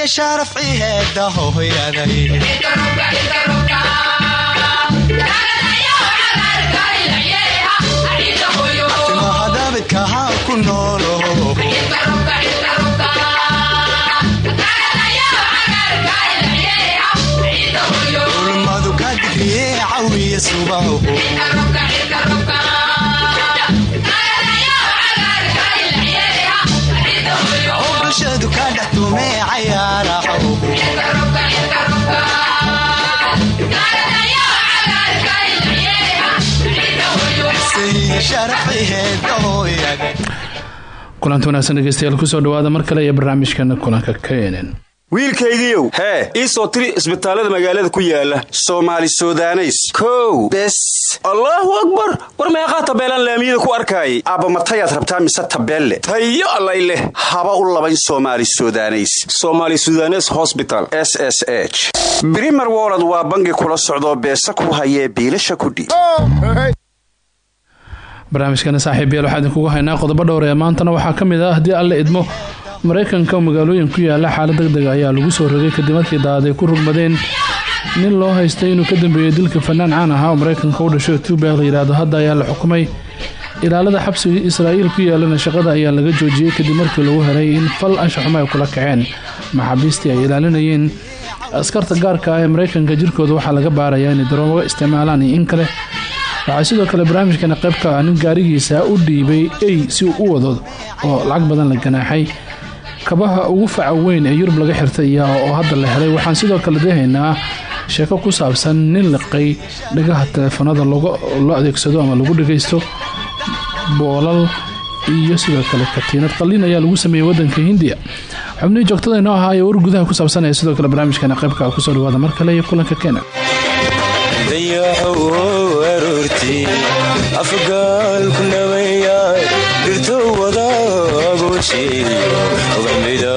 iyo sharafci heeda subaho bulshadu ka dhex tume kulanti wanaagsan dhegeystayaal ku soo dhawaada mar kale iyo barnaamijkeena kulanka knn wiilkaygiiow hee ii soo tiri isbitaallada magaalada ku yaalla soomaali sudaneys. Kow bes. Allaahu akbar! War meeqaa tabeelaan laamiyada ku arkaayay? Aabbamatayaad rabtaa mise tabeelle? Tayo allay leh haba u labayn somaali sudaneys. Somaali sudanes hosbital s s h. Brimer wolod waa bangi kula socdoo beesa ku hayee biilasha kudhiib barnaamijkana saaxiibayaal waxaa idinkugu haynaa qodobo dhowr ee maantana waxaa ka mid ah haddii alle idmo maraykanka oo magaalooyin ku yaalla xaalad deg deg ayaa lagu soo rogay kadib markii daad ay ku rugmadeen. Nin loo haystay inuu ka dambeeyey dilka fanaan caan ahaa oo maraykanka u dhasho tuuba la yidhaahdo hadda ayaa la xukumay. Ilaalada xabsiga israa'iil ku yaalana shaqada ayaa laga joojiyey kadib markii lagu helay in fal anshaxumo ay kula kaceen. Maxaabiistii ay ilaalinayeen. Askarta gaarka ah ee maraykanka jirkooda waxaa laga baarayaa inay daroogo isticmaalaan iyo in kale waxaa sidoo kale barnaamijkana qaybka ah nin gaarigiisa u dhiibay ey si uu u wado oo lacag badan la ganaaxay. Kabaha ugu faca weyn ee yurub laga xirtay oo hadda la helay. Waxaan sidoo kale dehaynaa sheeko ku saabsan nin liqay dhagaha teleefanada loo adeegsado ama lagu dhagaysto boolal iyo sidoo kale katiinad qalliin ayaa lagu sameeyey wadanka hindiya. Xubnihii joogtada inoo ahaa ee war gudaha ku saabsan ee sidoo kale barnaamijkana qaybka ku soo dhawaada mar kale iyo kulanka kena afgaalku nabaya dhirto wadaagoosheediyo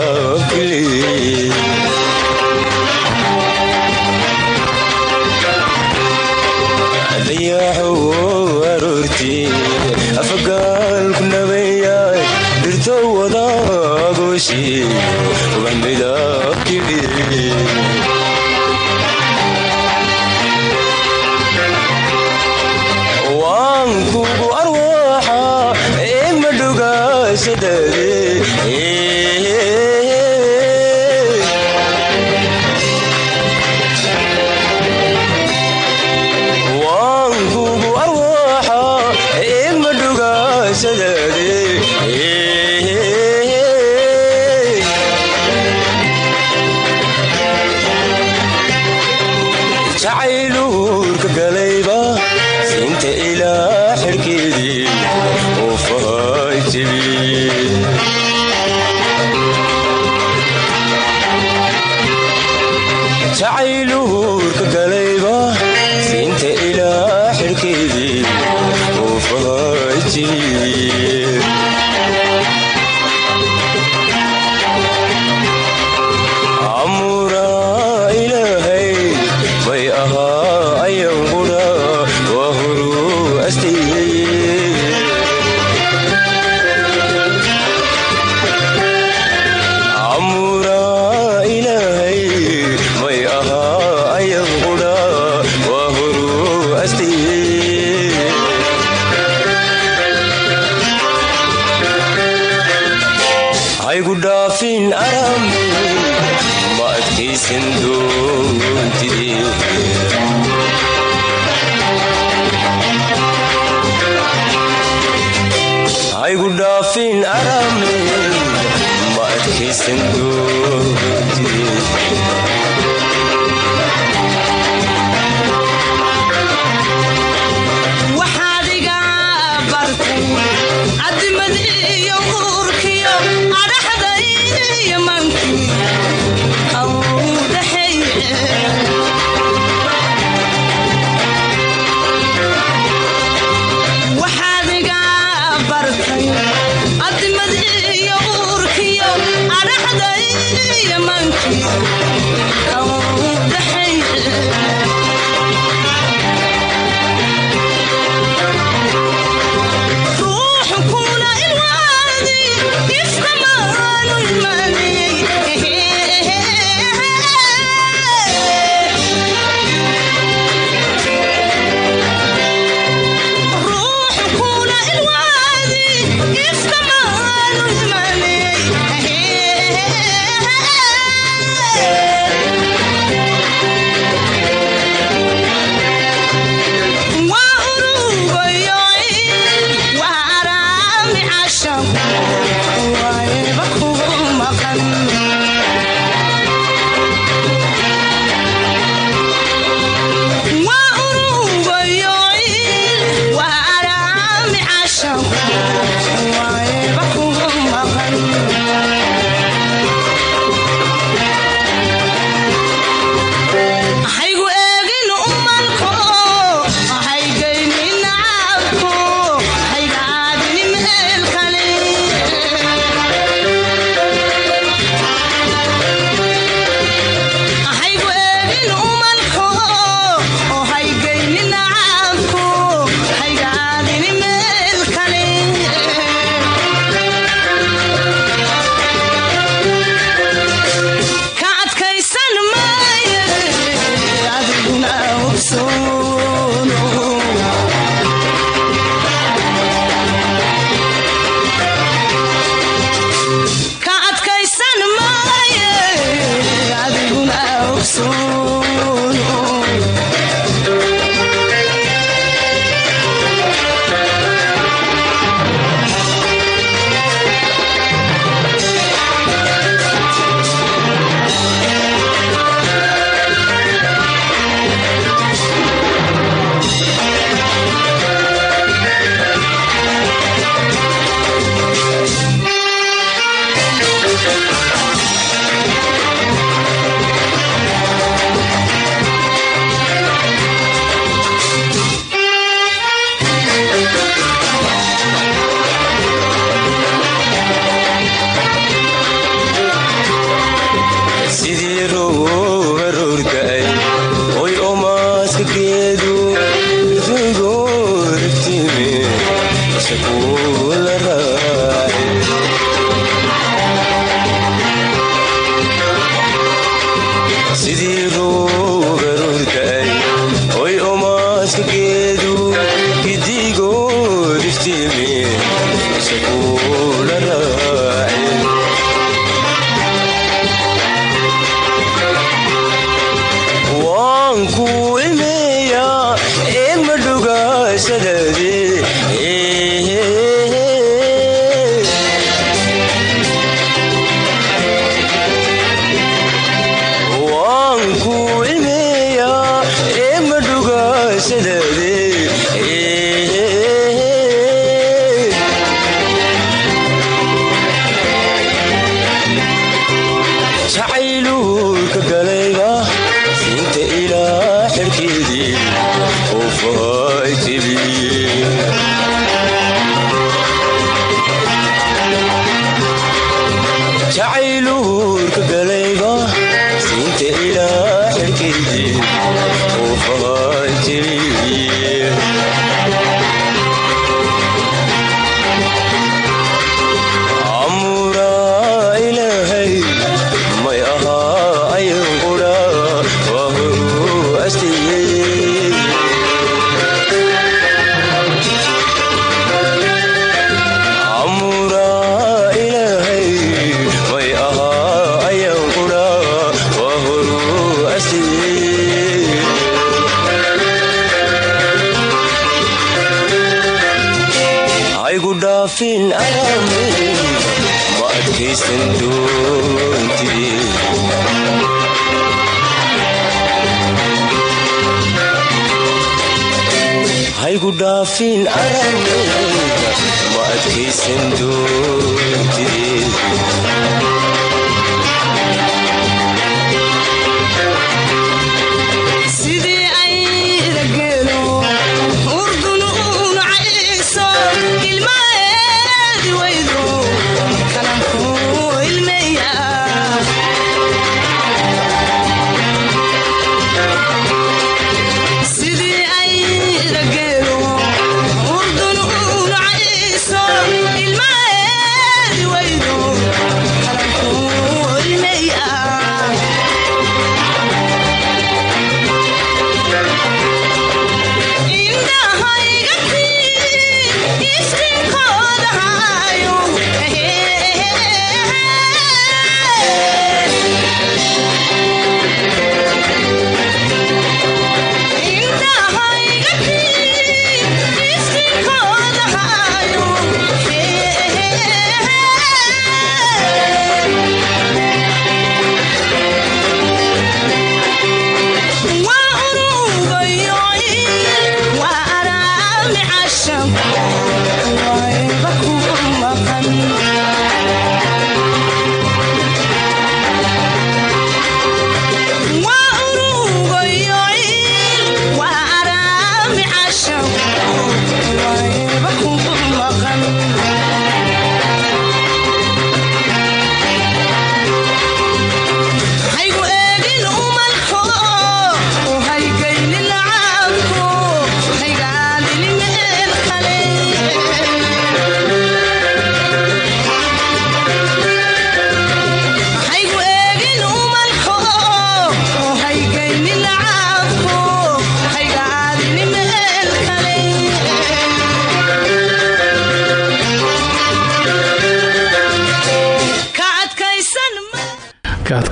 haygu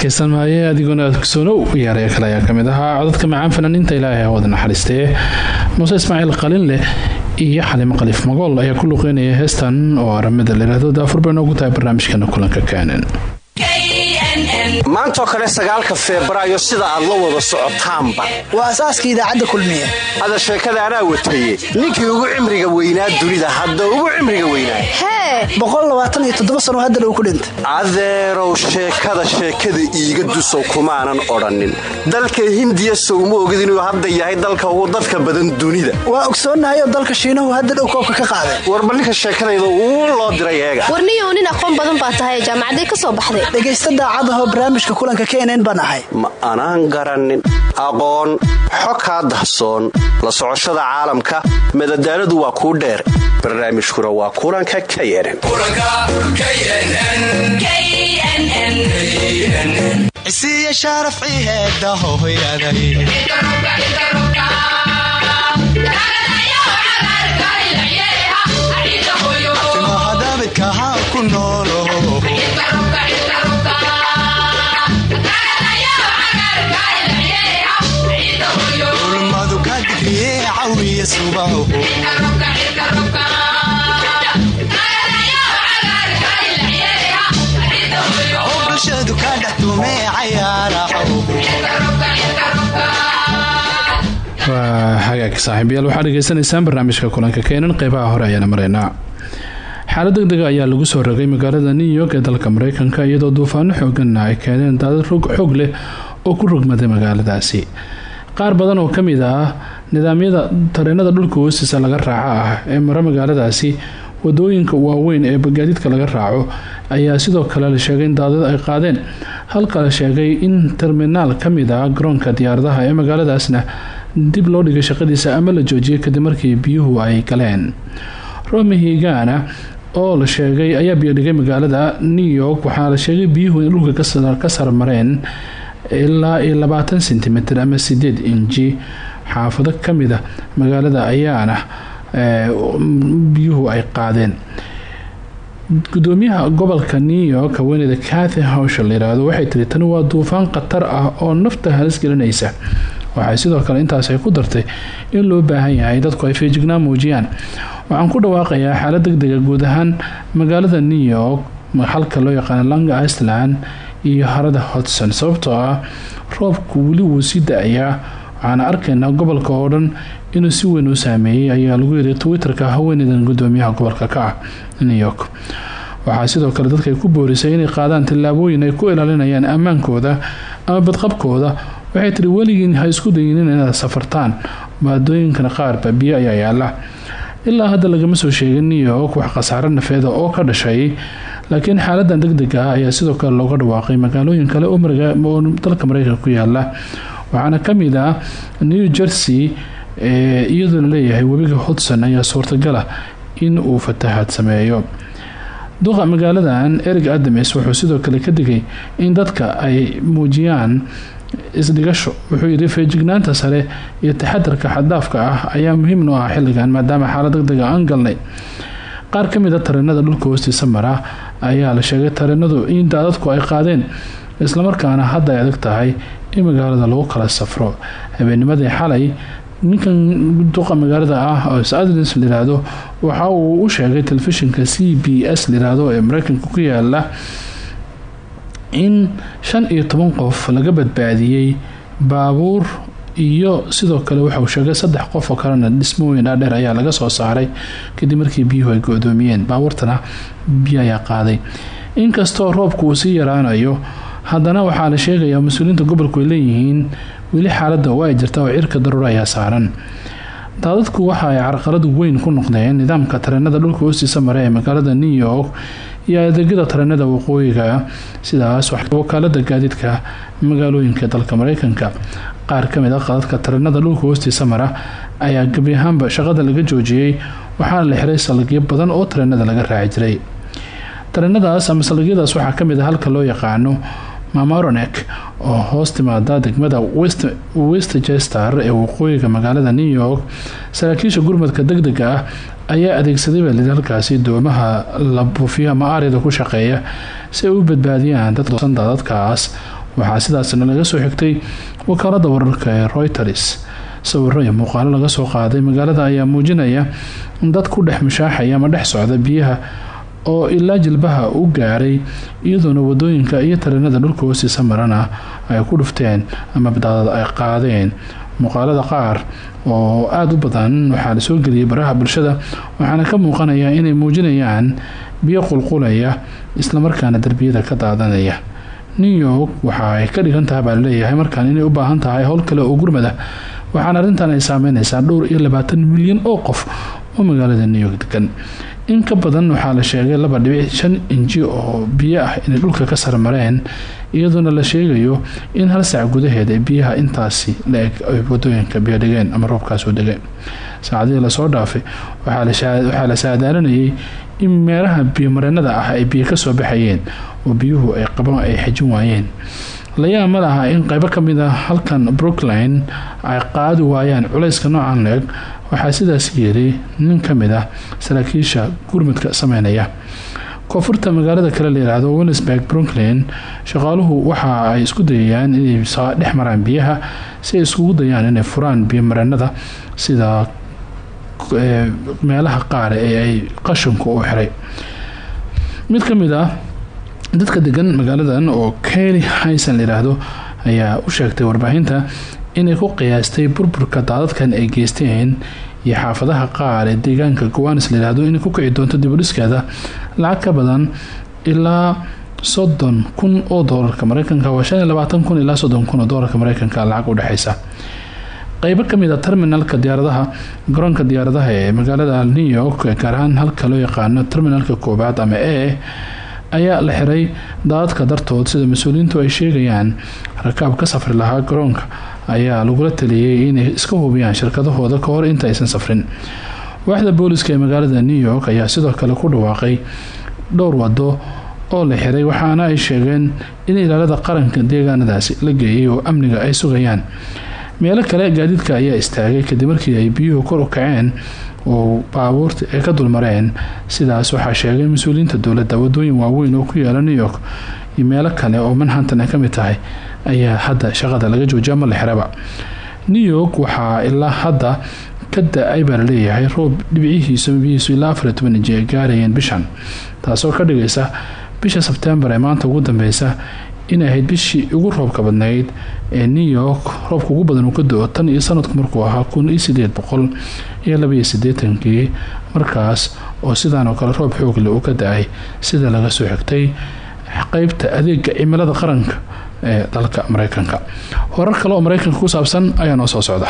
adkaysan maaye. Adiguna adsoonow yaaraya kale ayaa ka mid ahaa. Codadka macaan fanaaniinta ilaahay hawada naxariistee muuse ismaaciil qalinleh iyo xalimo khaliif magool ayaa ku luqeynaya heestan oo aramida layihahdo daafur bay noogu tahay barnaamijkana kulanka kaanan maantoo kale sagaalka febraayo sida aad la wada socotaanba. Waa asaaska idaacadda kulmiye. Ada sheekada anaa wataye ninkii ugu cimriga weynaa dunida hadda ugu cimriga weynaa. Hee! Sano haddana uu ku dhintay. Adeerow sheekada sheekada iiga dusow kumaanan odhannin. Dalka hindiya sowma ogid inuu hadda yahay dalka ugu dadka badan dunida. Waa ogsoonnahay oo dalka shiinahu hadda dhow koobka ka qaaday. Warba ninka sheekadayda uu loo diray eega. Warniyow nin aqoon badan baa tahay jaamacaday ka soo baxday. Dhegaysta daacadahoo barnaamijka kulanka knn baan ahay. Ma anaan garannin aqoon xo kaa dahsoon. La socoshada caalamka madadaaladu waa kuu dheer. Barnaamijkuna waa kulanka knn hagaag saaxiibayaal. Waxaad dhegeysanaysaan barnaamijka kulanka keenan. Qeybaha hore ayaana maraynaa xaalad deg dega ayaa lagu soo rogay magaalada new york ee dalka mareykanka iyadoo duufaano xooganna ay keeneen daadad rog xoog leh oo ku rogmaday magaaladaasi qaar badan oo ka mid ah nidaamyada tareenada dhulka hoostiisa laga raaca ah ee mara magaaladaasi waddooyinka waaweyn ee gaadiidka laga raaco ayaa sidoo kale la sheegay in daadad ay qaadeen. Halka la sheegay in terminaal ka mid ah garoonka diyaaradaha ee magaaladaasna dib loo dhigay shaqadiisa ama la joojiyay kadib markii biyuhu ay galeen. Romi higana oo la sheegay ayaa biyodhigay magaalada new york waxaa la sheegay biyuhu in dhulka ka sarmareen ilaa iyo labaatan sentimitir ama sideed inji xaafado ka mid a magaalada ayaana biyuhu ay qaadeen. Gudoomiyaha gobolka new york haweeneyda cathy howsha la yiraahdo waxay tiri tani waa duufaan khatar ah oo nafta halis gelinaysa. Waxay sidoo kale intaas ay ku dartay in loo baahan yahay dadku ay feejignaan muujiyaan. Waxaan ku dhawaaqayaa xaalad degdega guud ahaan magaalada new york halka loo yaqaano long iceland iyo harada hodson sababtoo ah roobku weli wuu sii da'ayaa. Waxaana arkaynaa gobolka oo dhan inuu si weyn u saameeyey ayaa lagu yiri twitter-ka haweeneydan gudoomiyaha gobolka ka ah new york. Waxaa sidoo kale dadka ay ku boorisay inay qaadaan tillaabooyin ay ku ilaalinayaan ammaankooda ama badqabkooda. Waxay tiri weligiin ha isku dayinin inaad safartaan. Maadooyinkana qaarba biyo ayaa yaalla ilaa hadda lagama soo sheegin new york wax khasaare nafeeda oo ka dhashay laakiin xaaladan degdeg ah ayaa sidoo kale looga dhawaaqay magaalooyin kale oo dalka mareykanka ku yaalla waxaana ka mid ah new jersey iyadoo la leeyahay webiga hodson ayaa suurtagala in uu fatahaad sameeyo. Duqa magaaladan erig adames wuxuu sidoo kale ka digay in dadka ay muujiyaan isdhigasho. Wuxuu yidhi feejignaanta sare iyo taxadarka xaddaafka ah ayaa muhiim nu ah xilligan maadaama xaalad degdega aan galnay. Qaar ka mid a tareenada dhulka hoostiisa mara ayaa la sheegay tareenadu in daadadku ay qaadeen islamarkaana hadda ay adag tahay in magaalada lagu kala safro. Habeennimadii xalay ninkan duqa magaalada ah oo sadens layiraahdo waxa uu u sheegay telefishinka c b s layiraahdo ee mareykanka ku yaalla in shan iyo toban qof laga badbaadiyey baabuur iyo sidoo kale waxauu sheegay saddex qof oo kalena dhismooyin dhaadheer ayaa laga soo saaray kadib markii biyuhu ay go-doomiyeen. Baabuurtana biyo ayaa qaaday. Inkastoo roobku uu sii yaraanayo haddana waxaa la sheegayaa mas'uuliyiinta gobolku ay leeyihiin weli xaaladda ay jirta oo cirka daruuro ayaa saaran. Daadadku waxa ay carqalad weyn ku noqdeen. Nidaamka tareenada dhulka hoostiisa mare ee magaalada new york iyo adeegyada tareenada waqooyiga sidaas wakaalada gaadiidka magaalooyinka dalka mareykanka qaar ka mid a qadadka tareenada dhulka hoostiisa mara ayaa gebi ahaanba shaqada laga joojiyey waxaana la xiray salagyo badan oo tareenada laga raaci jiray. Tareenadaas ama salagyadaas waxaa ka mid a halka loo yaqaano mamaronek oo hoos timaada degmada westchester ee waqooyiga magaalada new york. Saraakiisha gurmadka degdega ah ayaa adeegsaday baa halkaasi doomaha la buufiyo ama aarida ku shaqeeya si ay u badbaadiyaan dadsan waxaa sidaasna laga soo xigtay wakaalada wararka ee reuters. Sawiro iyo muuqaalo laga soo qaaday magaalada ayaa muujinaya dad ku dhex mushaaxaya ama dhex socda biyaha oo ilaa jilbaha u gaaray iyadoona waddooyinka iyo tareenada dhulka hoostiisa marana ay ku dhufteen ama daadad ay qaadeen. Muuqaalada qaar oo aada u badan waxaa la soo geliyay baraha bulshada waxaana ka muuqanaya inay muujinayaan biyo qulqulaya islamarkaana derbiyada ka daadanaya new york waxa ay ka dhigan tahay baa la leeyahay markaan inay u baahan tahay howl kale oo gurmada. Waxaana arrintan ay saameyneysaa dhowr iyo labaatan milyan oo qof oo magaalada new york degan in ka badan waxaa la sheegay laba dhibic shan inji oo biyo ah inay dhulka ka sarmareen iyadoona la sheegayo in hal sac gudaheeda biyaha intaasi la-eg ay waddooyinka biyo dhigeen ama roobkaas u dhigeen. Saacadihii la soo dhaafay waxaa la saadaalinayay in meelaha biyomareenada ah ay biyo ka soo baxayeen oo biyuhu ay qaban ay xajin waayeen. Layaa ma laha in qeybo ka mid a halkan brookline ay qaadi waayaan culayska noocan leeg waxaa sidaas yeelay nin ka mid ah saraakiisha gurmudka sameynaya. Koonfurta magaalada kale layiraahdo willisburg brooklyn shaqaaluhu waxa ay isku dayayaan inay dhex maraan biyaha si ay iskugu dayaan inay furaan biyomareenada sida meelaha qaar ee ay qashanku u xiray. Mid ka mid ah dadka degan magaaladan oo kelly haysan layiraahdo ayaa u sheegtay warbaahinta inay ku qiyaastay burburka daadadkan ay geysteen iyo xaafadaha qaar ee deegaanka. Gowanis layiraahdo inay ku kici doonto dibudhiskeeda lacag ka badan ilaa soddon kun oo doolarka mareykanka waa shan kun ilaa soddon kun oo doolarka mareykanka lacag u dhexeysa qeybo ka mid a terminalka diyaaradaha garoonka diyaaradaha ee magaalada new york gaar halka loo yaqaano terminalka koobaad ama e ayaa la xiray daadadka dartood sida mas'uuliyiintu ay sheegayaan. Rakaab ka safri lahaa garoonka ayaa lagula taliyey inay iska hubiyaan shirkadahooda ka hor inta aysan safrin. Waaxda booliska ee magaalada new york ayaa sidoo kale ku dhawaaqay dhowr wado oo la xiray waxaana ay sheegeen in ilaalada qaranka deegaanadaasi la geeyay oo amniga ay sugayaan. Meelo kale gaadiidka ayaa istaagay kadib markii ay biyuhu kor u kaceen oo baabuurta ay ka dulmareen. Sidaas waxaa sheegay mas'uuliyiinta dowladda wadooyin waaweyn oo ku yaalla new york. Iyo meelo kale oo manhattan ay ka mid tahay ayaa hadda shaqada laga joojiya ma la xiraba new york waxaa ilaa hadda ka da'ay baa la leeyahay roob dhibcihiisu biyihiisu ilaa afar iyo toban gaarayeen bishan. Taasoo ka dhigaysa bisha sebtembar ee maanta ugu dambeysa inay ahayd bishii ugu roobka badnayd ee new york. Roobka ugu badan uu ka do-o tan iyo sanadku markuu ahaa kun iyo sideed boqol iyo labaiyo sideetankii markaas oo sidaan oo kale roob xoogle uu ka da'ay sida laga soo xigtay qeybta adeega cimilada qaranka ee dalka mareykanka horar kale oo mareykanka ku saabsan ayaa noo soo socda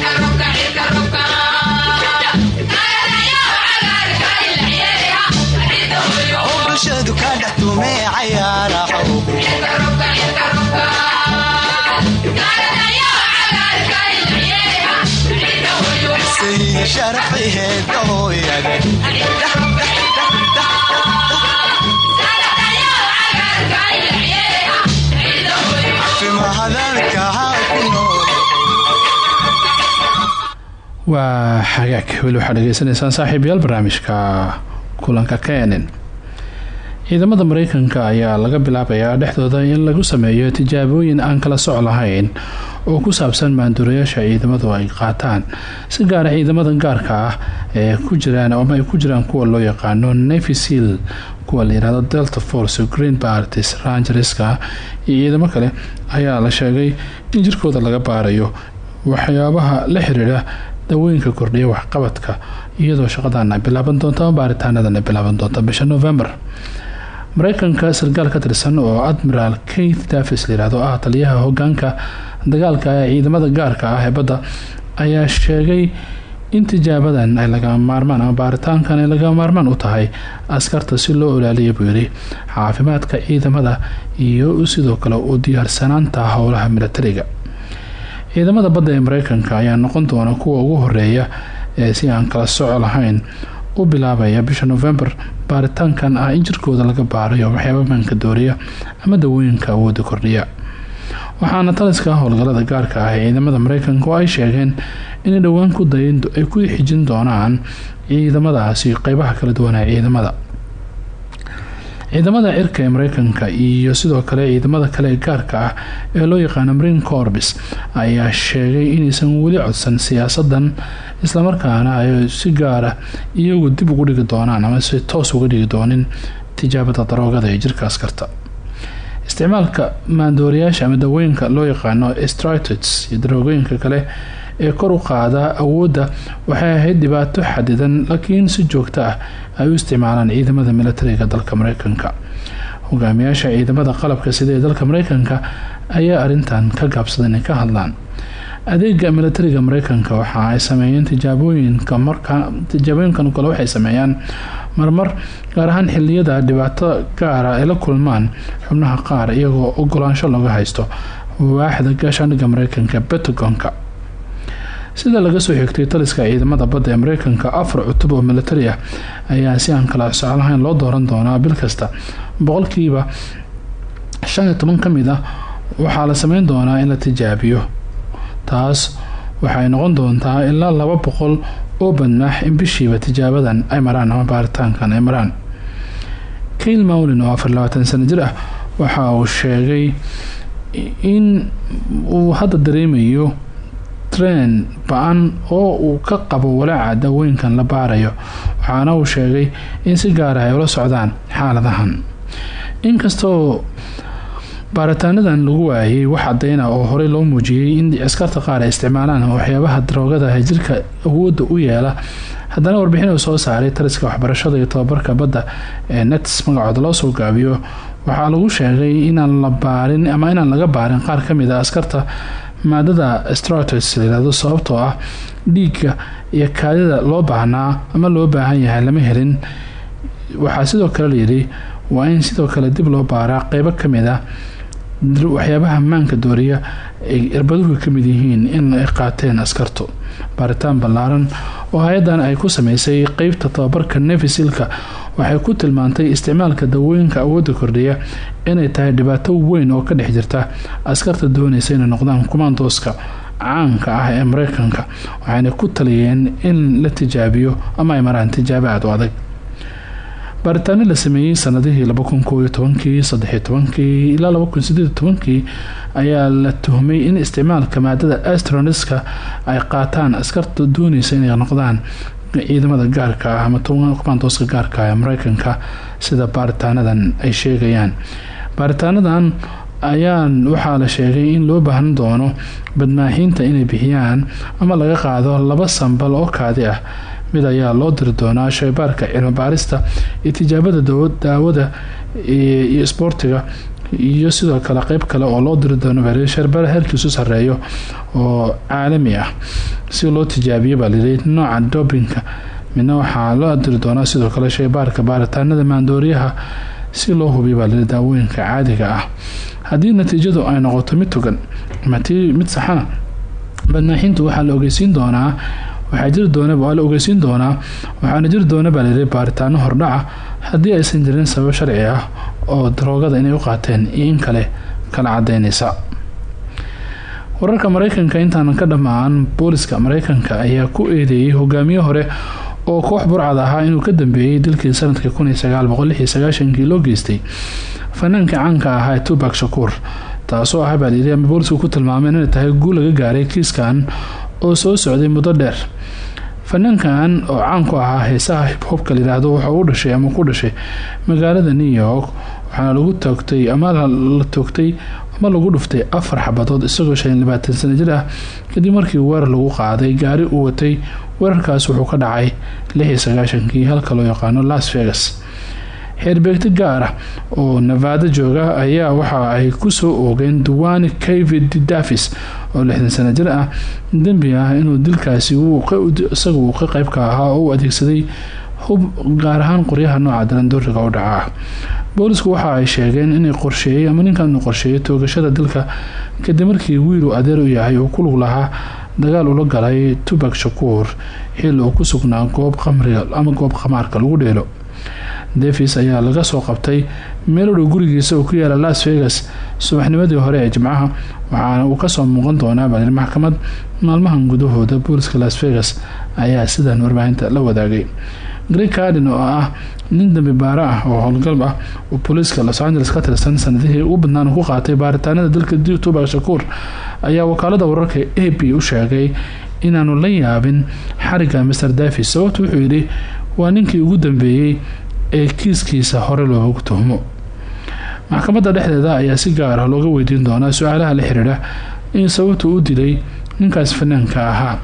ku noolo waa xagaag weli waxaad dhegeysanaysaan saaxiibayaal barnaamijka kulanka kenen ciidamada mareykanka ayaa laga bilaabayaa dhexdooda in lagu sameeyo tijaabooyin aan kala soc lahayn oo ku saabsan maanduurayaasha ciidamadu ay qaataan. Si gaara ciidamada gaarka ah ee ku jiraan ama ay ku jiraan kuwa loo yaqaano navy seal kuwa la delta force green parties rangerska ciidamo kale ayaa la sheegay in jirkooda laga baarayo waxyaabaha la xiriira dawooyinka kordhiya waxqabadka iyadoo shaqadan ay bilaaban doonto ama baaritaanadan ay bilaaban doonto bisha november. Mareykanka sarkaal ka tirsan oo admiral keith davis layirahdo ah taliyaha hogaanka dagaalka ee ciidamada gaarka ah ee badda ayaa sheegay in tijaabadan ay laga maarmaan ama baaritaankan ay laga maarmaan u tahay askarta si loo olaaliya buu yidhi. Caafimaadka ciidamada iyo sidoo kale u diyaarsanaanta howlaha milatariga. Ciidamada badda ee mareykanka ayaa noqon doona kuwa ugu horreeya ee si aan kala soco lahayn u bilaabaya bisha november baaritaankan ah in jirkooda laga baarayo waxyaaba maanka dooriya ama dawooyinka awooda kordhiya waxaana taliska howlgalada gaarka ah ee ciidamada mareykanka oo ay sheegeen inay dhowaan ay ku xijin doonaan ciidamadaasi qeybaha kala duwanaa ciidamada. Ciidamada cirka ee mareykanka iyo sidoo kale ciidamada kale ee gaarka ah ee loo yaqaano marine corbis ayaa sheegay inaysan weli codsan siyaasadan islamarkaana ay si gaara iyagu dib ugu dhigi doonaan ama si toos uga dhigi doonin tijaabada daroogada ee jirka askarta isticmaalka maandooriyaasha ama dawooyinka loo yaqaano stritots iyo daroogooyinka kale ee kor u qaada awoodda waxay ahayd dhibaato xadidan laakiin si joogto ah ay u isticmaalaan ciidamada milatariga dalka mareykanka. Hogaamiyaasha ciidamada qalabka sida ee dalka mareykanka ayaa arintan ka gaabsada inay ka hadlaan. Adeega milatariga mareykanka waxa ay sameeyeen tijaabooyinka marka tijaabooyinkan kale waxay sameeyaan marmar gaar ahaan xiliyada dhibaato gaara ay la kulmaan xubnaha qaar iyagoo ogolaansho laga haysto. Waaxda gaashaandhigga mareykanka pentagonka. Sida laga soo xigtay taliska ciidamada badda ee mareykanka afar cutub oo milatari ah ayaa si aan kala soco lahayn loo dooran doonaa bil kasta. Boqolkiiba shan iyo toban ka mid ah waxaa la sameyn doonaa in la tijaabiyo taas waxay noqon doontaa ilaa laba boqol oo badmaax in bishiiba tijaabadan ay maraan ama baaritaankan ay maraan. Kail mawlin oo afar labaatan sano jir ah waxa uu sheegay in uu hadda dareemayo treen ba'an oo uu ka qabo walaaca dawooyinkan la baarayo. Waxaana uu sheegay in si gaara ay ula socdaan xaaladahan. Inkastoo baaritaanadan lagu waayay wax cadeyna oo horey loo muujiyey in askarta qaar ay isticmaalaan waxyaabaha daroogada jirka awooda u yeela haddana warbixin soo saaray taliska waxbarashada iyo tobabarka badda ee nets magacooda loo soo gaabiyo. Waxaa lagu sheegay inaan la baarin ama inaan laga baarin qaar ka mid a askarta maadada stratus layirahdo sababtoo ah dhiigga iyo kaadida loo baahnaa ama loo baahan yahay lama helin. Waxaa sidoo kale layidhi waa in sidoo kale dib loo baaraa qeybo ka mid ah waxyaabaha maanka dooriya ay irbaduhu ka mid yihiin in ay qaateen askartu. Baaritaan ballaaran oo hay'adan ay ku sameysay qeybta tababarka nefisilka waxay ku tilmaantay isticmaalka dawooyinka awoodda kordhiya inay tahay dhibaato weyn oo ka dhex jirta askarta doonaysa inay noqdaan kumaandooska caanka ah ee mareykanka waxayna ku taliyeen in la tijaabiyo ama ay maraan tijaabo aad u adag baaritaano la sameeyey sanadihii kii ilaa kii ayaa la tuhmay in isticmaalka maadada astronska ay qaataan askarta doonaysa inay noqdaan ciidamada gaarka ah ama kumaandooska gaarka ah ee mareykanka sida baaritaanadan ay sheegayaan. Baaritaanadan ayaa waxaa la sheegay in loo baahan doono badmaaxiinta inay bixiyaan ama laga qaado laba sambal oo kaadi ah mid ayaa loo diri doonaa shaybaarka cilmi baarista iyo tijaabada daawada iyo isboortiga iyo sidoo kale qeyb kale oo loo diri doono sharbara heerkiisu sareeyo oo caalami ah. Si loo tijaabiyo baa layidhi nooca dobinka midna waxaa loo diri doonaa sidoo kale shaybaarka baaritaanada maandooriyaha si loo hubiyo baa layidhi daawooyinka caadiga ah. Haddii natiijadu ay noqoto mid togan ama mid saxana badnaaxintu waxaa la ogeysiin doonaa waxaa jiri doona waa la ogeysiin doonaa waxaana jiri doona baa layidhi baaritaano hordhaca. Haddii aysan jirin sabab sharci ah oo daroogada inay u qaateen in kale kala cadeynaysa wararka mareykanka intaanan ka dhammaan booliska mareykanka ayaa ku eedeeyay hogaamiye hore oo koox burcad ahaa inuu ka dambeeyey dilkii sannadkii kii loo geystay. Fanaanka caanka ahaa ee tubak taasoo ah baa boolisku ku tilmaameen inay tahay guul laga gaaray kiiskan oo soo socday muddo dheer fanaankan oo caan ku ahaa heesaha hibhobka layidhaahdo wuxuu u dhashay ama ku dhashay magaalada new york waxaana lagu toogtay ama la toogtay ama lagu dhuftay afar xabadood isagoo shan labaatan sana jir ah kadib markii weerar lagu qaaday gaari uu watay weerarkaas wuxuu ka dhacay lixii sagaashankii halka loo yaqaano las vegas xeerbeegti gaar ah oo nevada jooga ayaa waxa ay ku soo oogeen duwani cavid davis oo lixdan sana jir ah. Dembi ah inuu dilkaasi isaga uu ka qeybka ahaa oo u adeegsaday hub gaar ahaan qoryaha nooca darandooriga u dhaca. Boolisku waxa ay sheegeen inay qorsheeyey ama ninkan inuu qorsheeyay toogashada dilka kadib markii wiilu adeer u yahay uu ku lug lahaa dagaal ula galay tubak shakuur xil uu ku sugnaa goob qamriga ama goob khamaarka lagu dheelo davis ayaa laga soo qabtay meel dhow gurigiisa oo ku yaalla las vegas subaxnimadii hore ee jimcaha waxaana uu ka soo muuqan doonaa baalir maxkamad. Maalmahan gudahooda booliska las vegas ayaa sidan warbaahinta la wadaagay. Greg carden oo ah nin dambi baaro ah oo howlgalb ah oo booliiska los angeles ka tirsan sanadihii ugu badnaan ku qaatay baaritaanada dalka tubak shakuur ayaa wakaalada wararka a b u sheegay inaanu la yaabin xariga master davis. Sababtu wuxuu yidhi waa ninkii ugu dambeeyey ee kiiskiisa hore loogu tuhmo. Maxkamadda dhexdeeda ayaa si gaar ah looga weydiin doonaa su'aalaha la xiriira in sababtu u dilay ninkaas fanaanka ahaa.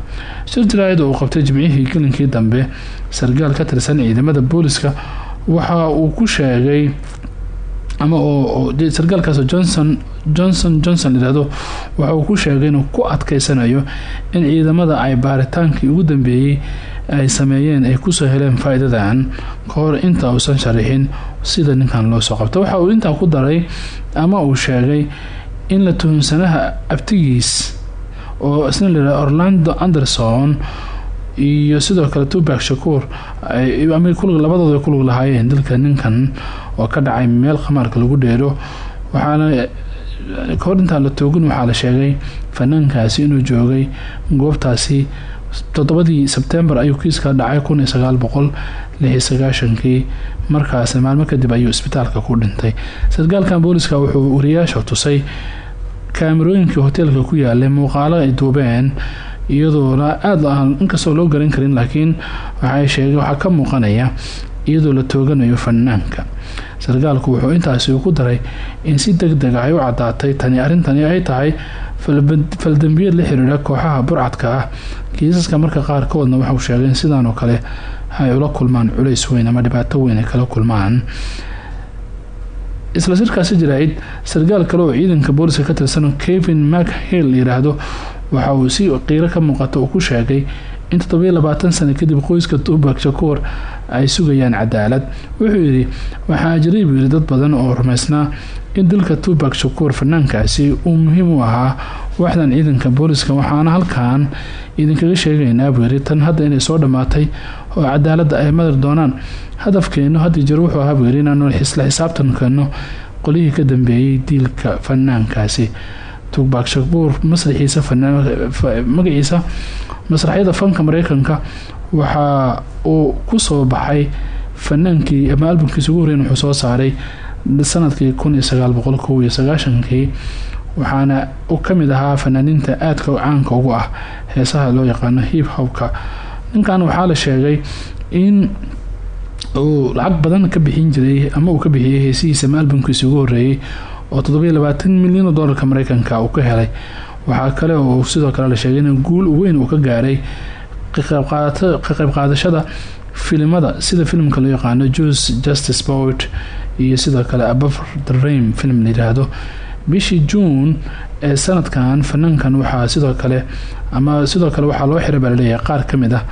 Shir jaraayad uu qabtay jimcihii gelinkii dambe sargaal ka tirsan ciidamada booliska waxa uu ku sheegay ama sargaalkaas johnson johnson johnson layihahdo waxa uu ku sheegay inuu ku adkeysanayo in ciidamada ay baaritaankii ugu dambeeyey ay sameeyeen ay ku soo heleen faa-iidadan kahor inta uusan sharixin sida ninkan loo soo qabto. Waxa uu intaa ku daray ama uu sheegay in la tuhunsanaha abtigiis oo isna layihah orlando anderson iyo sidoo kale tubak shakuur labadooda kulug lahaayeen dilka ninkan oo ka dhacay meel khamaarka lagu dheero. Waxaana kahor la toogin waxaa la sheegay fanaankaasi inuu joogay goobtaasi toddobadii sebtembar ayuu kiiska dhacay kun iyo sagaal maalmo kadib ayuu isbitaalka ku dhintay. Sargaalkan booliska wuxuu wariyaasha tusay kaamirooyinkii hoteelka ku yaalay muuqaalo ay duubeen iyadoona aada inkastoo loo garan karin laakiin waxay sheegay waxaa ka muuqanaya iyadoo la tooganayo fanaanka sargaalku wuxuu intaasi ku daray in si deg deg ay u cadaatay tani arrintani ay tahay faldambiyeed la xiriira kooxaha burcadka ah. Kiisaska marka qaarkoodna waxau sheegay sidaan oo kale ay ula kulmaan culays weyn ama dhibaato weyn ay kala kulmaan. Isla sirkaasi jaraa'id sargaal kale oo ciidanka booliska ka tirsan kevin machill yiraahdo waxa uu si qiiro ka muuqata uu ku sheegay in toddobiyo labaatan sano kadib qoyska tubak shakuur ay sugayaan cadaalad. Wuxuu yidhi waxaa jiray buu dad badan oo rumaysnaa in dilka tubak shakuur fanaankaasi uu muhiim u ahaa waaxdan ciidanka booliska. Waxaana halkan idinkaga sheegaynaa buu tan hadda inay soo dhammaatay oo cadaaladda ay madar doonaan hadafkeenu haddii jeer wuxuu ahaa buu yidhi inaanu isla xisaabtankeeno qolihii ka dambeeyey diilka fanaankaasi tubak shakuur masraxiisa magaciisa masraxyada fanka mareykanka waxa uu ku soo baxay fanaankii ama albamkiisa ugu horeyn wuxuu soo saaray sannadkii kun iyo waxaana u ka mid ahaa fanaaniinta aadka caanka ugu ah heesaha loo yaqaano hip hopka. Ninkan waxaa la sheegay in uu lacag badan ka bixin jiray ama uu ka bixiyey heesihiisa ama albamkiisa ugu horeeyey oo labaatan milyan oo mareykanka uu ka helay. Waxaa kale oo sidoo kale la sheegay in guul weyn uu ka gaaray ka qayb qaadashada filimada sida filimka loo yaqaano juice justice board iyo sidoo kale above the rain film la yiraahdo. Bishii juun ee sanadkan fanaankan waxaa sidoo kale ama sidoo kale waxaa loo xiray baa qaar ka mid ah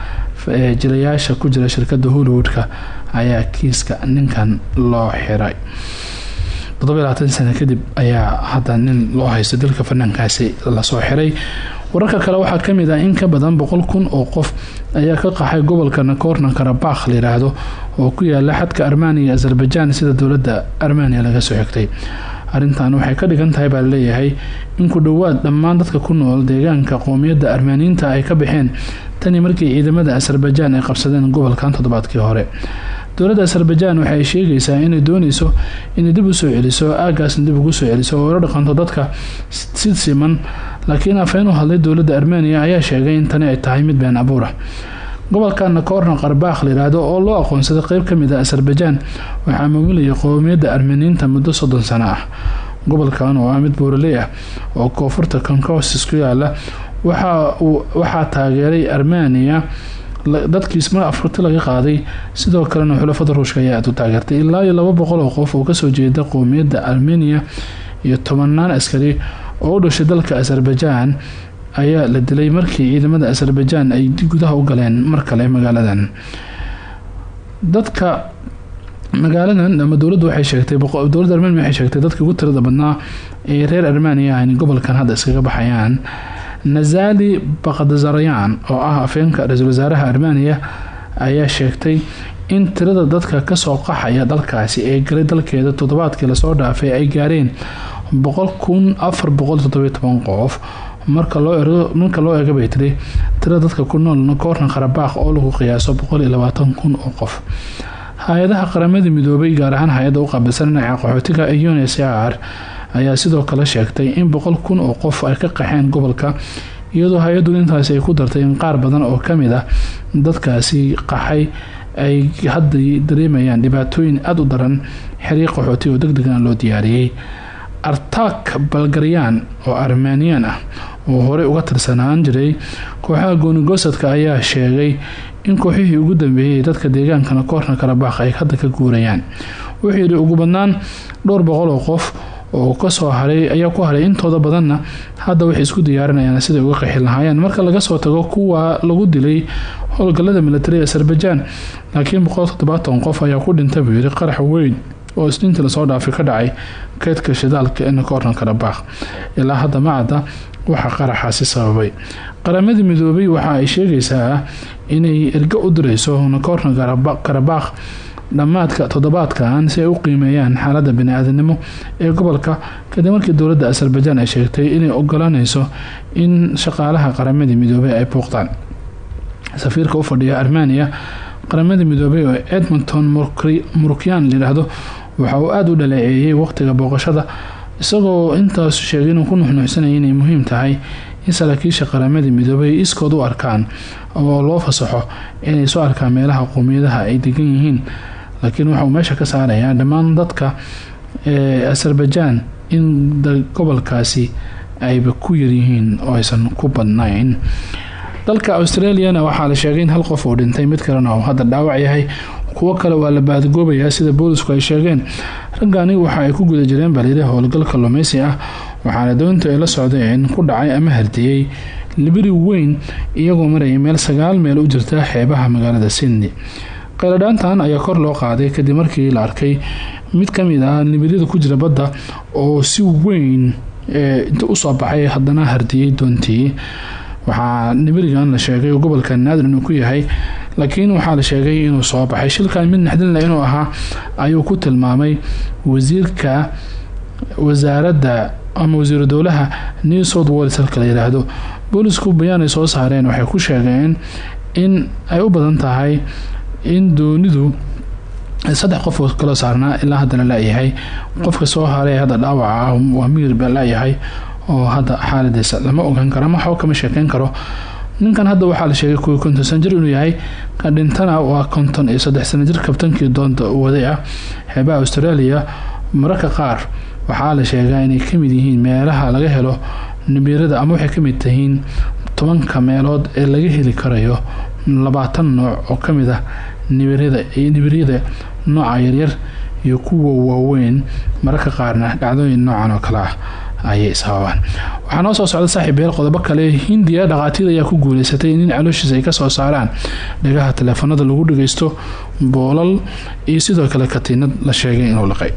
jilayaasha ku jira shirkada hollywoodka ayaa kiiska ninkan loo xiray toddobiyo labaatan sano kadib ayaa hadda nin loo haysto dilka fanaankaasi la soo xiray. Wararka kale waxaa ka mid ah in ka badan boqol kun oo qof ayaa ka qaxay gobolka nakorno karabakh layihaahdo oo ku yaalla xadka armaniya azerbaijan sida dowladda armaniya laga soo xigtay. Arrintan waxay ka dhigan tahay baa la leeyahay in ku dhowaad dhammaan dadka ku nool deegaanka qoomiyadda armaaniyiinta ay ka baxeen tanii markii ciidamada azerbaijan ay qabsadeen gobolkan toddobaadkii hore dowladda azerbaijan waxay sheegaysaa inay dooneyso inay dib u soo celiso aagaasna dib ugu soo celiso oo ula dhaqanto dadka si siman laakiin afeen u hadlay dowladda armeniya ayaa sheegay in tani ay tahay mid been abuura. Gobolka nakorno karbakh layidhaahdo oo loo aqoonsaday qeyb ka mid a azerbaijan waxaa maamulaya qowmiyadda armeniyiinta muddo soddon sano ah. Gobolkan oo ah mid buuraley ah oo koonfurta konkosis ku yaalla waxaa taageeray armeniya dadkiis mar afurti laga qaaday sidoo kalena xulafada ruushka ayaa u taageertay. Ilaa iyo laba boqol oo qof oo ka soo jeeda qowmiyadda armeniya iyo tobanaan askari oo u dhashay dalka azerbaijan ayaa la dilay markii ciidamada azerbaijan ay gudaha u galeen mar kale magaaladan. Dadka magaaladan ama dowladdu waxay sheegtay dowladda armenia waxay sheegtay dadka ugu tirada badnaa ee reer armeniya ah in gobolkan hadda iskaga baxayaan nazali bakdazarayan oo ah afeenka ra'iisul wasaaraha armeniya ayaa sheegtay in tirada dadka ka soo qaxaya dalkaasi ee galay dalkeeda toddobaadkii la soo dhaafay ay gaareen qof. Marka loo eega bay tiri tirada dadka ku nool nakorno karabakh oo lagu qiyaaso kun oo qof. Hay'adaha qaramada midoobay gaar ahaan hay'adda u qaabilsan dhinaca qaxootiga unsr ayaa sidoo kale sheegtay in boqol kun oo qof ay ka qaxeen gobolka iyadoo hay'addu ay ku dartay in qaar badan oo ka mid ah dadkaasi qaxay ay hadda dareemayaan dhibaatooyin aada u daran xiriir qaxooti oo deg degna loo diyaariyey. Artak balgaryan oo armeniyan ah oo horey uga tirsanaan jiray kooxaha goonigosadka ayaa sheegay in kooxihii ugu dambeeyay dadka deegaanka nakorno karabakh ay hadda ka guurayaan. Wuxuu yidhi ugu badnaan dhowr boqol oo qof oo ka soo haray ayaa ku haray intooda badanna hadda waxay isku diyaarinayaan siday uga qixi lahaayeen. Marka laga soo tago kuwa lagu dilay howlgalada militari azerbaijan laakiin boqol toddobaatan qof ayaa ku dhintay buu qarax weyn oo isniintii la soo dhaafay ka dhacay keydka shidaalka ee nakorno karabakh ilaa hadda macadda waxaa qaraxaasi sababay. Qaramadii midoobay waxa ay sheegaysaa inay ergo u direyso nakorno karabakh dhammaadka toddobaadkan si ay u qiimeeyaan xaalada bani-aadanimo ee gobolka kadib markii dowladda azerbaijan ay sheegtay inay ogolanayso in shaqaalaha qaramadii midoobay ay bouqdaan safiirka u fadhiya armeniya qaramadii midoobay oo edmonton murukyan layidhaahdo waxa uu aada u dhaleeceeyey waqtiga booqashada isagoo intaas sheegay inuu ku nuxnuuxsanaya inay muhiim tahay in saraakiisha qaramadii midoobay ay iskood u arkaan oo loo fasaxo inay soo arkaan meelaha qowmiyadaha ay degan yihiin laakiin waxauu meesha ka saarayaa dhammaan dadka azerbaijan in gobolkaasi ayba ku yaryihiin oo aysan ku badnayn. Dalka australiana waxaa la sheegay in hal qof uu dhintay mid kalena uu hadda dhaawac yahay. Kuwo kale waa la baadgoobayaa sida boolisku ay sheegeen. Raggani waxa ay ku guda jireen balyiri howlgal kalluumeysi ah waxaana doonta ay la socdeen ku dhacay ama hardiyey. Libiri weyn iyagoo maraya meel sagaal meel u jirta xeebaha magaalada sydney qayladhaantan ayaa kor loo qaaday kadib markii la arkay mid ka mid ah nibiryada ku jira badda oo si weyn inta u soo baxay haddana hardiyey doontii. Waxaa nibirigan la sheegay gobolka naadir inuu ku yahay laakiin waxaa la sheegay inuu soo baxay. Shilkan mid naxdinle inuu ahaa ayuu ku tilmaamay wasiirka wasaaradda ama wasiiru dowlaha new south wales halka la yiraahdo. Boolisku bayaan ay soo saareen waxay ku sheegeen in ay u badan tahay in doonidu saddex qof oo kaloo saarnaa ilaa hadda la la-yahay qofka soo haray hadda dhaawaca ah waa miyir baa la-yahay oo hadda xaaladiisa lama ogaan karo ama waxba kama sheekeyn karo. Ninkan hadda waxaa la sheegay kuwii konton san jir inuu yahay ka dhintana waa konton iyo saddex sana jir kabtankii doonta waday ah xeebaha australia. Mararka qaar waxaa la sheegaa inay ka mid yihiin meelaha laga helo nibirada ama waxay ka mid tihiin tobanka meelood ee laga heli karayo labaatan nooc oo ka mid ah nibiryada nooca yaryar iyo kuwa waaweyn. Mararka qaarna dhacdooyin noocan oo kale ah ayay sababaan waxaa noo soo socda saaxiib beel qodobo kale. Hindiya dhakhaatiir ayaa ku guuleysatay in calooshiis ay ka soo saaraan. Dhagaha taleefanada lagu dhageysto boolal iyo sidoo kale katiinad la sheegay inuu liqay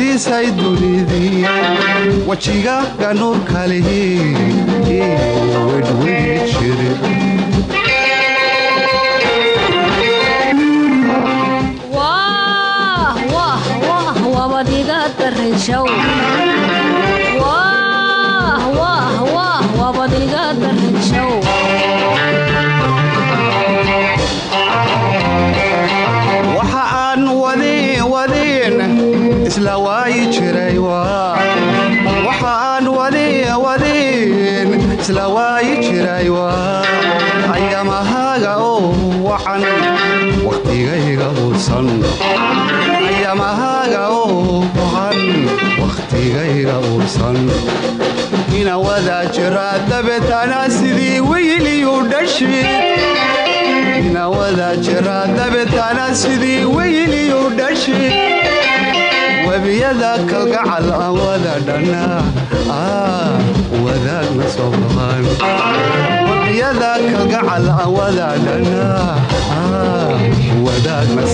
siisay dunidii wajigaga nuur kalihi wedhwii jiri wabadiga darshaw sidii weyliyu dhashi webiyada kalgacal aan wada dhannaa. Ah, wadaag soo baqan webiyada kalgacal aan wada dhannaa. Ah, wadaag ma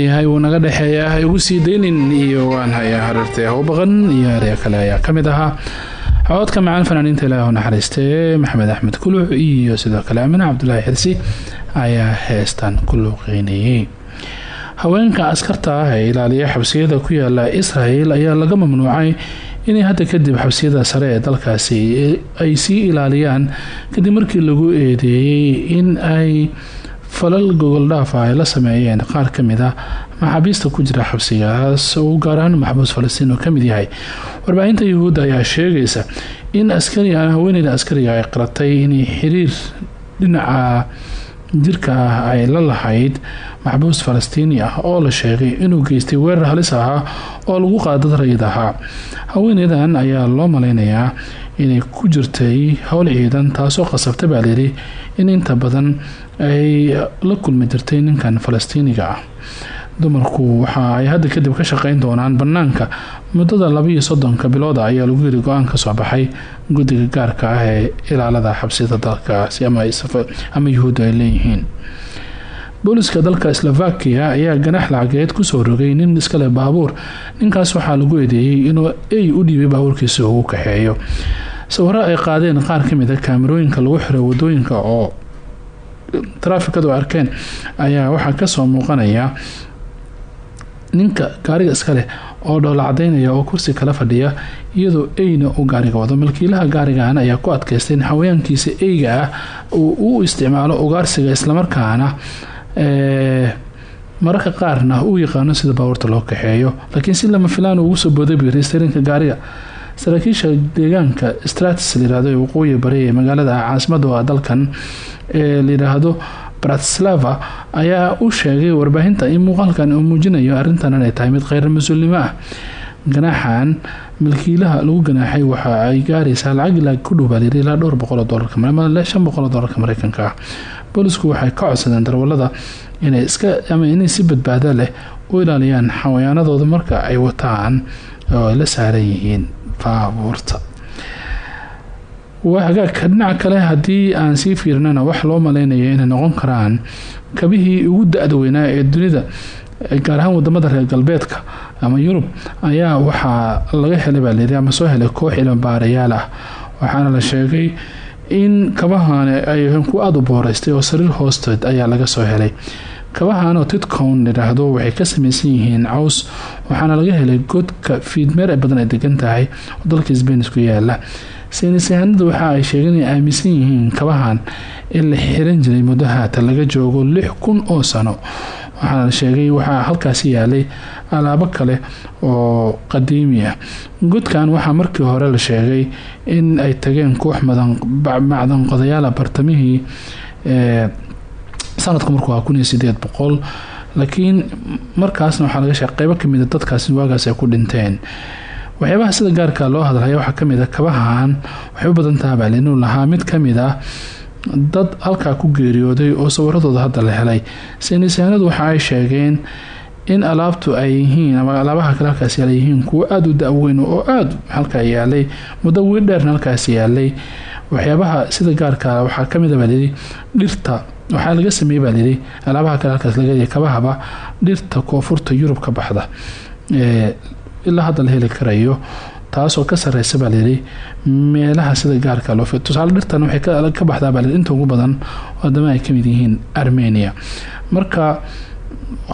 waayahay wuu naga dhexeeya ha igu sii daynin iyo waan hayaa hareertee haw baqan iyo ereya kale ayaa ka mid ahaa. Codka macaan fanaaniinta ilaahu naxariistee maxamed axmed kuluc iyo sidoo kale amine cabdulaahi xirsi ayaa heestan ku luuqeynayay haweenka askarta ah ee ilaaliya xabsiyada ku yaalla israel ayaa laga mamnuucay inay hadda kadib xabsiyada sare ee dalkaasi ay sii ilaaliyaan kadib markii lagu eedeeyey in ay falal gogoldhaafa ay la sameeyeen. Qaar ka mid a maxaabiista ku jira xabsigaas uu gaar ahaan maxbuus falastiin uu ka mid yahay. Warbaahinta yuhuudda ayaa sheegaysa in askari haweeneyda askariga ay qaratay inay xiriir dhinaca jirka ah ay la lahayd maxbuus falastiini ah oo la sheegay inuu geystay weerar halis ahaa oo lagu qaadad rayid ahaa. Haweeneydan ayaa loo maleynayaa inay ku jirtay howl ciidan taasoo qasabtay baa layidhi in inta badan ay la kulmi jirtay ninkan falastiiniga ah. Dumarku waxa ay hadda kadib ka shaqeyn doonaan banaanka muddada labaiyo soddonka bilooda ayaa lagu yiri go'aan ka soo baxay guddiga gaarka ah ee ilaalada xabsida dalkaasi ama yuhuudda ay leeyihiin. Booliska dalka slovakia ayaa ganax lacageed ku soo rogay nin iskale baabuur. Ninkaas waxaa lagu eedeeyey inuu ey u dhiibay baabuurkiisa ugu kaxeeyo. Sawiro ay qaadeen qaar ka mid a kaamirooyinka lagu xiray waddooyinka oo taraafikadu arkeen ayaa waxaa ka soo muuqanaya ninka gaariga iskaleh oo dhoola cadeynaya oo kursi kala fadhiya iyadoo eyna uu gaariga wado. Milkiilaha gaarigan ayaa ku adkaystay in xawayaankiisa eyga ah uu u isticmaalo ugaarsiga islamarkaana mararka qaarna uu yaqaano sida baabuurta loo kaxeeyo. Laakiin si lama filaan ugu soo booday buu yiri sterinka gaariga saraakiisha deegaanka stratis layirahdo ee waqooyi bari ee magaalada caasimada dalkan ee layidhaahdo bratislava ayaa u sheegay warbaahinta in muuqaalkan uu muujinayo arrintan inay tahay mid kheyr mas'uulnimo ah. Ganaaxan milkiilaha lagu ganaaxay waxa ay gaaraysaa lacag ilaa ku dhowbaalir ilaa dhowr boqol dolarka shan boqol dolarka mareykanka ah waxay ka codsadeen darwalada inay iska ama inay si badbaado leh u ilaaliyaan xawayaanadooda marka ay wataan oo ay la saaran yihiin waa hagaagka dhinaca kale haddii aan sii fiirnana wax loo maleynayo inay noqon karaan kabihii ugu da-da weynaa ee dunida gaar ahaan waddamada reer galbeedka ama yurub ayaa waxaa laga helay baa layidhi ama soo helay koox ilmabaarayaal ah. Waxaana la sheegay in kabahan ay ku aada u booreystay oo sariir hoosteed ayaa laga soo helay kabahan oo tidcown layidhaahdo waxay ka samaysan yihiin caws waxaana laga helay godka fiidmeer ee badan ay degan tahay dalka sbain isku yaalla saynisyahanadu waxa ay sheegeen inay aaminsan yihiin kabahan in la xiran jiray muddo haatan laga joogo lix kun oo sano. Waxaana sheegay waxaa halkaasi yaalay alaabo kale oo qadiimi ah. Godkan waxaa markii hore la sheegay in ay tageen koox macdan qodayaala bartamihii sanadku markuu waa kun iyo sideed boqol laakiin markaasna waxaa laga sheegay qeybo ka mid a dadkaasi waagaas ay ku dhinteen. Waxyaabaha sida gaarka loo hadlaya waxaa ka mid a kabahan waxay badan tahabal inuu lahaa. Mid ka mid ah dad halkaa ku geeriyooday oo sawiradooda hadda la helay. Saynisyahanadu waxa ay sheegeen in alaabtu ay yihiin ama alaabaha kale halkaas yaalla yihiin kuwo aada u da-weyn oo aada halkaa yaalay muddo wiil dheerna halkaas yaalay waxyaabaha sida gaarka waxaa ka mid a dhirta waxaa laga sameeyey baa layidhi alaabaha kale halkaas laga kabahaba dhirta koonfurta yurub ka baxda ilaa hadda la heli karayo taasoo ka sareysa baa layidhi meelaha sida gaarka loo tusaale dhirtan waxay ka baxdaa baa inta ugu badan wadama ay ka mid yihiin armenia. Marka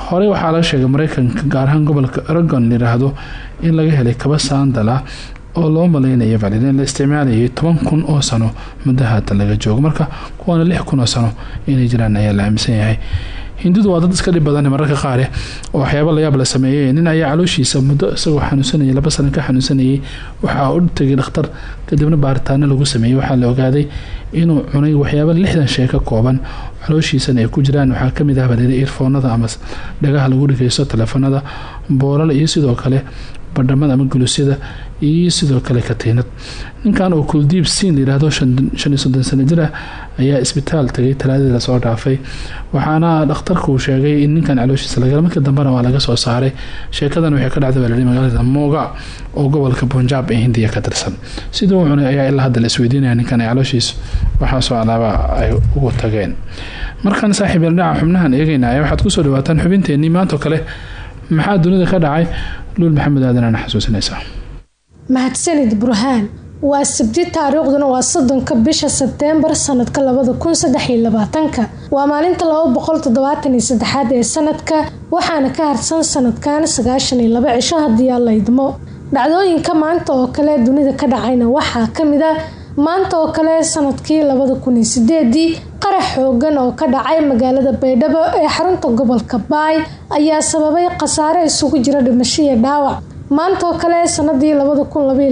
horey waxaa laga sheegay mareykanka gaar ahaan gobolka aragon layidhaahdo in laga helay kaba saandala oo loo malaynaya valid in la isticmaalayay toban oo sano muddo haatan laga joogo. Marka kuwaana lix kun oo sano inay jiraan ayaa la aaminsan yahay. Hindudu waa dad iska dhib badan mararka qaare oo waxyaaba layaab la sameeyey nin ayaa calooshiisa muddo isagoo xanuunsanayay laba sano ka xanuunsanayay waxaa u tegay dhakhtar kadibna baaritaano lagu sameeyey waxaa la ogaaday inuu cunay waxyaaba lixdan shee ka kooban. Calooshiisana ay ku jiraan. Waxaa ka mid ah badeeda irfoonada ama dhagaha lagu dhigaysto taleefanada boolal iyo sidoo kale badhamada ama gulusyada iyo sidoo kale katiinad. Ninkan oo kuldiib siin layihahdo shan iyo soddon jir ah ayaa isbitaal tagay talaadadii la soo dhaafay. Waxaana dhakhtarku sheegay in ninkan calooshiisa laga markii dambena waa laga soo saaray. Sheekadan waxay ka dhacday baa magaalada mooga oo gobolka punjab ee hindiya ka tirsan. Sidii uu cunay ayaa ilaa hadda la isweydiinaya ninkan ay calooshiisa waxaasoo alaaba ay ugu tageen. Markaan saaxiib xubnahan eegeynaya waxaad ku soo dhawaataan xubinteenii maantoo kale. Maxaa dunida ka dhacay luul maxamed aadanana xasuusinaysaa mahadsanid burhaan waa sabti taariikhduna waa soddonka bisha sebteembar sanadka labada kun waa maalinta laba boqol toddobaatan ee sanadka waxaana ka harsan sanadkan sagaashan iyo laba cisho haddii aan la idmo. Dhacdooyinka maanta oo kale dunida ka dhacayna waxaa ka mid a maanta oo kale sannadkii labada kun qarax xoogan oo ka dhacay magaalada baydhabo ee xarunta gobolka baay ayaa sababay khasaare isugu jira dhimasho iyo dhaawac. Maanta oo kale sanadii labada kun labaiyo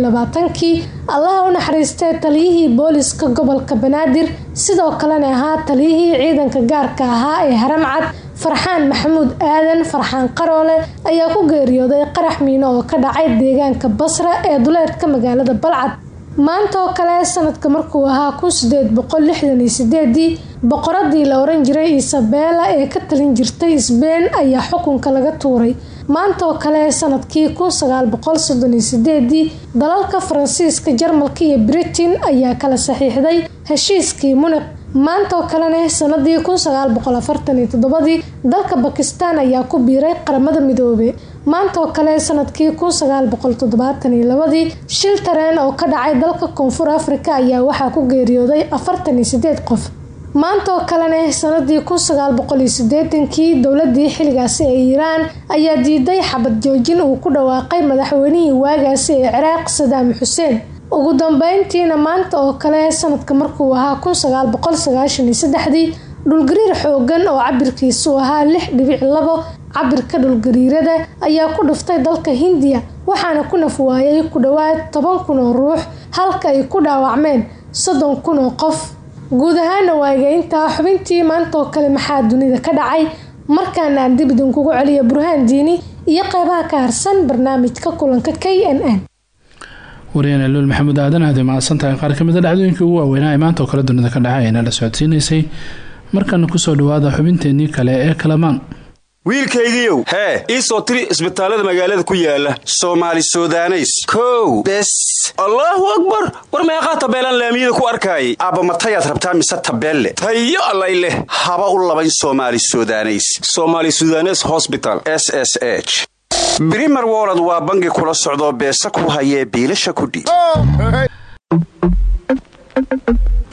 allaha u naxariistay taliyihii booliska gobolka banaadir sidoo kalena ahaa taliyihii ciidanka gaarka ahaa ee haramcad. Farxaan maxamuud aadan farxaan qaroole ayaa ku geeriyooday qarax miino oo ka dhacay deegaanka basra ee duleedka magaalada balcad maanta oo kale sanadka markuu ahaa kun sideed boqol lixdan iyo boqoradii la oran jiray isabela ee ka talin jirtay sbein ayaa xukunka laga tuuray. Maanta oo kale sannadkii kun sagaal boqol soddon iyo sideedii dalalka faransiiska jarmalka iyo britain ayaa kala saxiixday heshiiskii muniq maanta oo kalena sanadii kun sagaal boqol afartan iyo toddobadii dalka bakistan ayaa ku biiray qaramada midoobe. Maanta kale sannadkii kun sagaal boqol toddobaatan iyo labadii shil tareen oo ka dhacay dalka koonfur afrika ayaa waxaa ku geeriyooday afartan iyo sideed qof. Maanta kalena sanadii kun sagaal boqol iyo sideetankii dowladii xiligaasi ee iiraan ayaa diiday xabad joojin uu ku dhawaaqay madaxweynihii waagaasi ee ciraaq sadaam xuseen ugu dambeyntiina maanta oo kale sanadka markuu ahaa dhulgariir xoogan oo cabirkiisu ahaa lix dhibic labo cabirka dhulgariirada ayaa ku dhuftay dalka hindiya waxaana ku nafwaayay ku dhowaad toban kun oo ruux halka ay ku dhaawacmeen soddon kun oo qof. Guud ahaana waageyntaa xubintii maanta oo kale maxaa dunida ka dhacay? Markaana aan dib idinkugu celiya burhaan diini iyo qeybaha ka harsan barnaamijka kulanka k n n waryaane luul maxamuud aadan aad mahadsan tahay qaar ka mid a dhacdooyinkii ugu waaweynaa maanta oo kale dunida ka dhacay ayna la socodsiinaysay markana ku soo dhawaada xubinteenii kale ee kalamaan. Wiilkaygiiow hee ii soo tiri isbitaallada magaalada ku yaalla soomaali sudaneys. Kow bes. Allaahu akbar! War meeqaa tabeelaan laamiyada ku arkaayay? Aabbamatayaad rabtaa mise tabeelle? Tayo allay leh haba u labayn soomaali sudaneys. Somaali sudanes hosbital s s h brimer wolod waa bangi kula socdoo beesa ku hayee biilasha kudhiib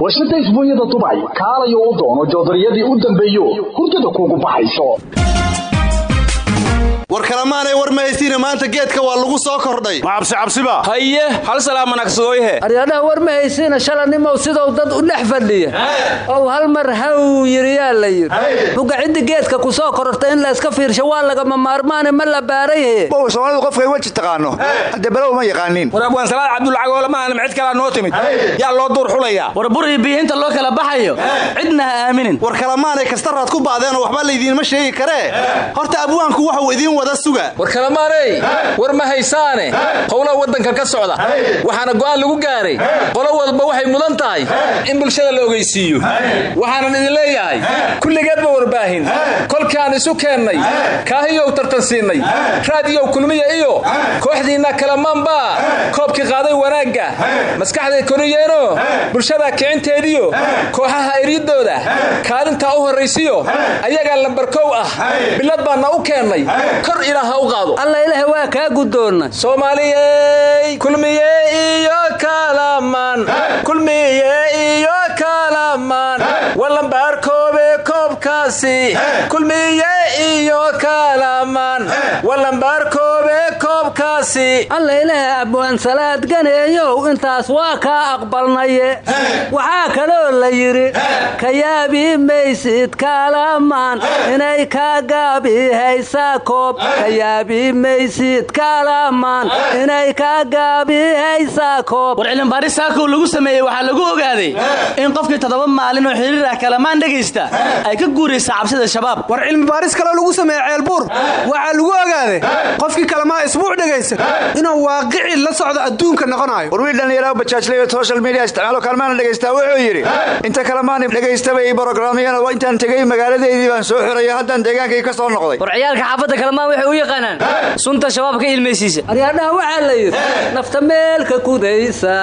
warshada isbuunyada dubay kaalayo u doono joodariyadii u dambeeyo hurdada kuugu baxayso war kalamaanay war mahaysiina maanta geedka waa lagu soo kordhay. Ma cabsi cabsiba? Haye hal salaamanagsadooyhe aryadhaha war mahaysiina shalanimow sidou dad u dhex fadhiya. Hal mar haw yiriyaa la yidhi. Muga ciddi geedka ku soo kororta in la iska fiirsho waa lagama maarmaane ma la baarayhe bow soomaalidu qofkay weji taqaano. Hadde balow ma yaqaanin war abwaansalaad cabdulcagoolamaana cid kalaa noo timid. Yaa loo duur xulayaa. War burii biihinta loo kala baxayo. Cidna ha aaminin. War kalamaanay kastaraad ku baadeenoo waxba laydiinma sheegi karee horta abwaanku waxuu idiin wada suga. War kalamaaney war ma haysaane? Howlaha waddanka ka socda. Waxaana go'aan lagu gaaray. Qolo walba waxay mudan tahay in bulshada la ogeysiiyo. Waxaanan idin leeyahay. Kulligeedba warbaahin. Kolkaan isu keennay kaahiyow tartansiinnay raadiyow kulmiya iyo kooxdiinna kalamaanbaa koobkii qaaday wanaagga. Maskaxday koriyeenoo bulshada kicinteediyo kooxaha eryadooda kaalintaa u horraysiyo. Ayagaa lambarkow ah. Bilad baanna u keennay kor ilaaha u qaado. Alla ilaah waa kaa guddoonna soomaaliyey kulmiye iyo kalamaan kulmiye iyo kalamaan walambaarkoobe koobkaasi. Kulmiye iyo kalamaan walambaarkoobe alla ilaah abwaan salaad ganeeyow intaas waa kaa aqbalnaye. Waxaa kaloo la yidhi ka yaabi maysid kaalamaan inay kaa gaabihaysaa koob. Ka yaabi maysid kaalamaan inay kaa gaabihaysaa koob. War cilmibaaris saakow lagu sameeyey waxaa lagu ogaaday in qofkii toddoba maalin oo xiriir ah kalamaan dhegaysta ay ka guuraysa cabsida shabaab. War cilmibaaris kaloo lagu sameeyey ceelbuur. Waxaa lagu ogaaday qofkii kalamaa isbuuc dhegaysta inuu waaqici la socdo adduunka noqonayo war wiil dhallinyaraha social media isticmaalo kaalmaana dhegaystaa wuxuu yidhi inta kalamaan dhegaystaba i brogramyana intaan tegey magaaladeydii baan soo xirayo haddaan deegaankay ka soo noqday. War ciyaalka xaafadda kalamaan waxay u yaqaanaan sunta shabaab ka ilmaysiisa aryaadhaha waxaa la yidhi nafta meelka kudaysa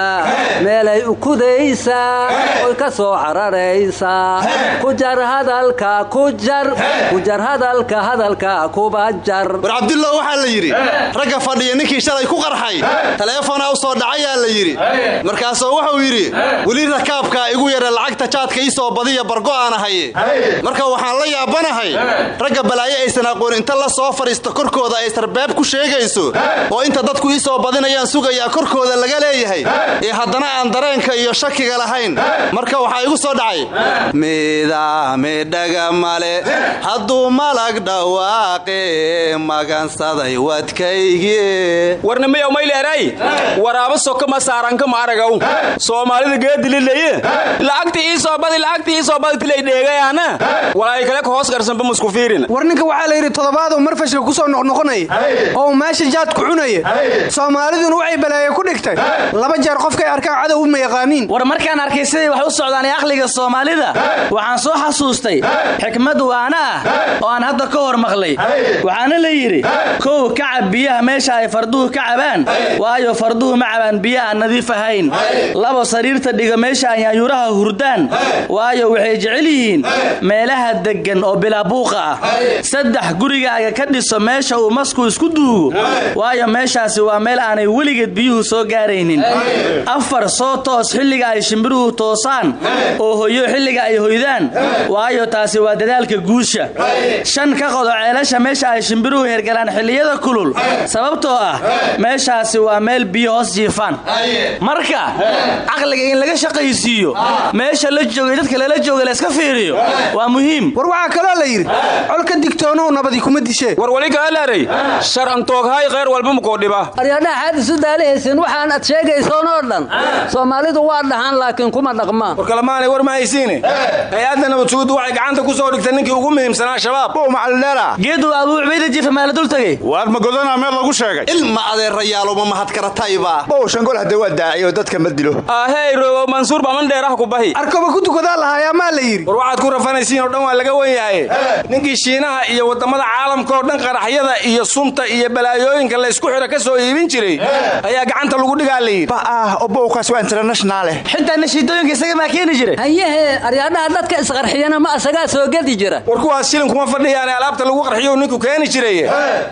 meelay u kudaysaa oy ka soo cararaysaa ku jar hadalka ku jar ku jar hadalka hadalka kuba jar war cabdullah waxaa la yidhi ragga fadhiya ninkii shalay ku qarxay. Taleefonaa u soo dhacayaa la yidhi. Markaasuu wuxuu yidhi weli rakaabkaa igu yara lacagta jaadka ii soo badiya bargo aan ahaye marka waxaan la yaabanahay ragga balaayo aysan aqoon inta la soo fadhiisto korkooda ay sarbeeb ku sheegayso oo inta dadku ii soo badinayaan sugayaa korkooda laga leeyahay ee haddana aan dareenka iyo shakiga lahayn. Marka waxaa igu soo dhacay midaamidhaga male hadduu malag dhawaaqe magansaday wadkaygii warnimiyow mayleeray waraabo soka ma saaranka ma aragaw? Soomaalida geedilileye lacagtii ii soo badi lacagtii ii soo badi tilay dheegayaana walaay kale ka hoos garsanba musku fiirin? War ninka waxaa la yidhi toddobaaduu marfashka ku soo noqnoqonaya oo uu meesha jaadku cunaya soomaaliduna waxay balaaye ku dhigtay. Laba jeer qofkay arkaan cadow uma yaqaaniin. War markaan arkay siday wax u socdaan ee aqliga soomaalida waxaan soo xasuustay xikmad waana ah oo aan hadda ka hor maqlay. Waxaana la yidhi kow kacab biyaha meesha ay farduhu ka cabaan. Waayo farduhu ma cabaan biyo aan nadiif ahayn. Labo sariirta dhiga meesha ay yaanyuuraha hurdaan. Waayo waxay jecel yihiin meelaha deggan oo bilaabuuqa ah. Saddex gurigaaga ka dhiso meesha uu masku isku duugo. Waayo meeshaasi waa meel aanay weligeed biyuhu soo gaaraynin. Afar soo toos xilliga ay shimbiruhu toosaan. Oo hoyo xilliga ay hoydaan. Waayo taasi waa dadaalka guusha. Shan ka qodo ceelasha meesha ay shimbiruhu hergalaan xilliyada kulul sababtoo ah meeshaasi waa meel biyo hoos jiifaan. Marka caqliga in laga shaqaysiiyo meesha la joogay dadka lala jooga layska fiiriyo waa muhiim. War waxaa kaloo la yidhi colka digtoonow nabadi kuma dishee war weli kaalaray shar antooghay kheyr walba mukoo dhiba. Aryadhaha xaad isu daalihaysin waxaan ad sheegaysoon oo dhan soomaalidu waa dhahaan laakiin kuma dhaqmaan. War kalamaanay war ma haysiine hay'adda nabadsugudu waxay gacanta ku soo dhigtay ninkii ugu muhiimsanaa shabaab bow macalidheera geedu abuu cubayda jifa maala dul tagay? Waar magodana meel lagu sheegay. Ilma adeerayaaluma mahadkaratayba bow shangol hadda waa daaciyo dadka ma dilo. Ahey rogow mansuur baman dheeraha ku bahi. Arkoba ku tukadaa lahaayaa maa la yidhi? War waxaad ku rafanaysiin oo dhan waa laga wen yahay ninkii shiinaha iyo waddamada caalamka oo dhan qaraxyada iyo sunta iyo balaayooyinka laysku xira ka soo iibin jiray ayaa gacanta lagu dhigaa la yidhi. Ah oo bowkaas waa internationaale xitaa nashiidooyinka isaga maa keeni jira hayehe aryadhaha dadka isqarxiyana ma asagaa soo gedi jira. War kuwaas shilin kuma fadhiyaane alaabta lagu qarxiyo ninku keeni jiray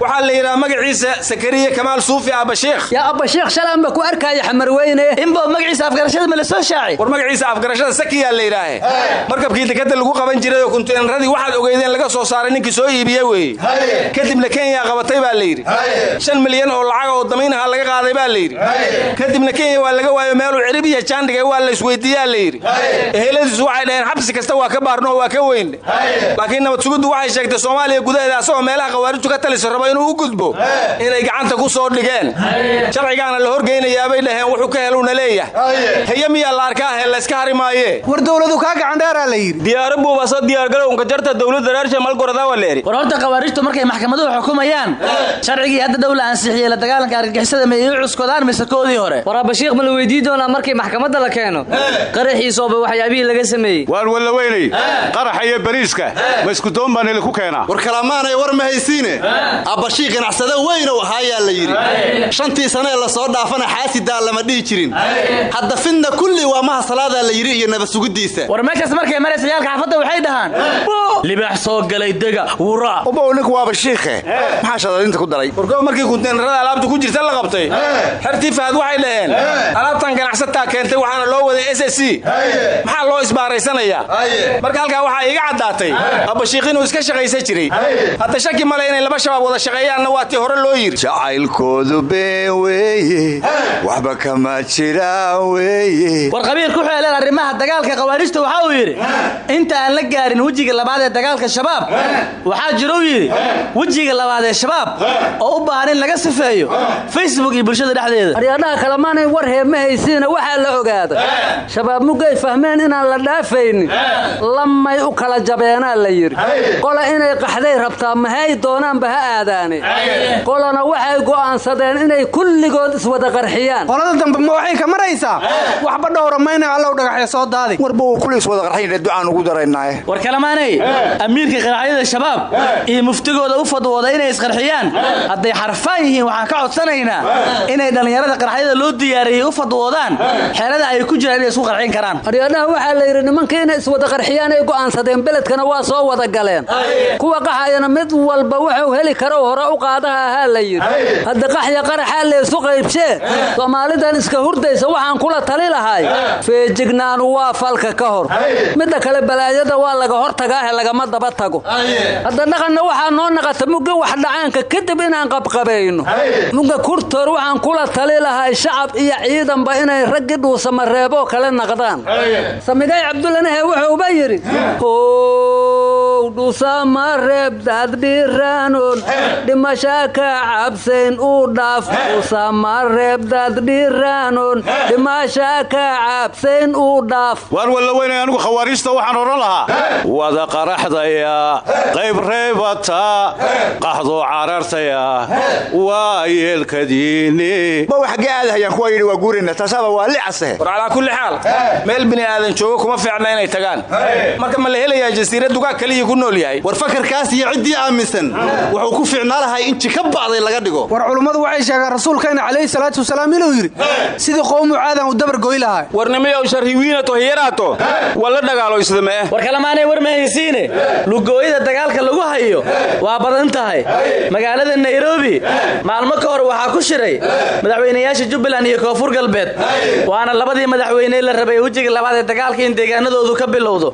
waxaa la yidhaha magaciisa sakariye kamaal suufi abashiikh yaa abashiikh shalaanba ku arkaya xamarweyne inbo magaciisa afgarashada ma la soo shaacay? War magaciisa afgarashada sakiyaa la yidhaahe markabkii dekada lagu qaban jiray oo kunteenradii waxaad ogeydeen laga soo saaray ninkii soo iibiye weeye kadibna kenya qabatay baa la yidhi. Shan milyan oo lacag oo damiinaha laga qaaday baa la yidhi. Kadibna kenya waa laga waayo meeluu cirib iyo jaandhiga waa la isweydiiyaa la yidhi. Eheladiisu waxay dhaheen xabsi kasta waa ka baarno oo waa ka weyn. Laakiin nabad suguddu waxay sheegtay soomaaliya gudaheeda asagoo meelaha khawaarijtu ka talisa rabo inuu u gudbo inay gacanta ku soo dhigeen. Sharcigaana la horgeynayaabay dhaheen wuxuu ka heluna leeyahay. Heye miyaa la arkaa he layska hari maaye. War dowladu kaa gacandheeraa la yidhi. Diyaaro buubaso diyaargalowka jarta dowladda reersha malgoradawa leeri war horta khawaariijtu markay maxkamaduhu xukumayaan sharcigii hadda dhow la ansixiyey la dagaalanka argagixisada ma ii cuskodaan mise koodii hore? War abashiikh ma la weydii doonaa markii maxkamadda la keeno? Qaraxiisooba waxyaabihii laga sameeyey. Waan walla weynay qaraxa iyo bariiska ma iskudoon baan ili ku keenaa. War kalamaanay war ma haysiine. Abbashii ganacsade weynow ahaayaa la yidhi. Shantii sane ee la soo dhaafana xaasidaa lama dhihi jirin. Hadda fidna kulli waa maha salaadaa la yidhi iyo nabadsugidiisa war meeshaas markay maraysa yaalka xaafadda waxay dhahaan. Libaax soo galay dega wura. Ubow ninku waaba shiikhe. Maxaa shadadinta ku daray? Wargo markii kunteenarada alaabta ku jirta la qabtay. Xertii fahad waxay dhaheen. Alaabtan ganacsataa keentay waxaana loo waday s s c. Maxaa loo isbaaraysanayaa marka halkaa waxaa iiga caddaatay. Abashiikh inuu iska shaqaysan jiray. Hadda shaki male inay laba shabaab wada shaqeeyaanna waa tii hore loo yidhi jacaylkoodu been weeye waxba kama jiraan weeye. War ku xeeleen arrimaha dagaalka khawaarijta waxa uu yidhi inta aan la gaarin wejiga labaad ee dagaalka shabaab waxaa jiruu yidhi wejiga labaad ee shabaab oo u baahan in laga sifeeyo facebook iyo bulshada dhexdeeda. Aryaadhaha kalemaanay war heema haysiina waxaa la ogaada shabaab muggay fahmeen inaan la dhaafaynin. Lamay u kala jabeenaa la yidhi. Qola inay qaxday rabtaa mahay doonaanba ha aadaane qolana waxay go'aansadeen inay kulligood iswada qarxiyaan. Qolada dambe ma waxay ka maraysaa? Waxba dhowra mayna allow dhagaxya soo daaday warba uu kulliis wada qarxayna ducaan ugu daraynaaye war kalamaanay amiirka qaraxyada shabaab iyo muftigooda u fadwooda inay isqarxiyaan. Hadday xarfaan yihiin waxaan ka codsanaynaa inay dhallinyarada qaraxyada loo diyaariyey u fadwoodaan. Xeelada ay ku jiraan inay isku qarxin karaan. Aryaadhaha waxaa la yidhi nimankii inay iswada qarxiyaan ay go'aansadeen beledkana waa soo wada galeen. Kuwa qaxayana mid walba wuxuu heli karo hore u qaadaha ahaa la yidhi hadda qaxya qaraxaa laysu qaybshee soomaalidan iska hurdaysa waxaan kula tali lahay. Feejignaanu waa falka ka hor. Midda kale balaayada waa laga hortagaahe lagama daba tago. Hadda dhaqanna waxaa noo naqata mugga wax dhacaanka kadib inaan qabqabayno. Mugga kurtoor waxaan kula tali lahay shacab iyo ciidanba inay raggi dhuusamareeboo kale naqdaan. Samigay cabdulanahe wuxuuba yidhi dhuusamareeb daddhiraanon dhimashaa ka cabsayn uu dhaaf dhuusamareeb daddhiraanon dhimashaa ka cabsayn uu dhaaf. Waan walla weynay anigu khawaariijta waxaan odhan lahaa. Wada qaraxdaya qayb reebata qaxdoo carartaya waa yeelkadiini. Ma wax xaggee aadahayaan kuwa yidhi waa guurayna taasaaba waa licase war calaa kulli xaal. Meel bini aadan joogo kuma fiicna inay tagaan. Marka ma la helayaa jasiira dugaa kaliya ku nool yahay. War fakarkaas iyo ciddii aaminsan. Wuxuu ku fiicnaa lahay in jika bacday laga dhigo. War culummadu waxay sheegeen rasuulkeenna calayhi salaatu wasalaam inuu yidhi sidii qowmu caadan uu dabargoy lahaa. Warnimiyow sharhiwiinato hiyaraato. Waa la dhagaaloysdamee war kalamaanay war ma haysiine? Lugooyada dagaalka lagu hayo waa badan tahay. Magaalada nairobi maalmo ka hor waxaa ku shiray madaxweynayaasha jubbaland iyo koonfur galbeed. Waana labadii madaxweyne la rabay wejiga labaad ee dagaalka in deegaanadoodu ka bilowdo.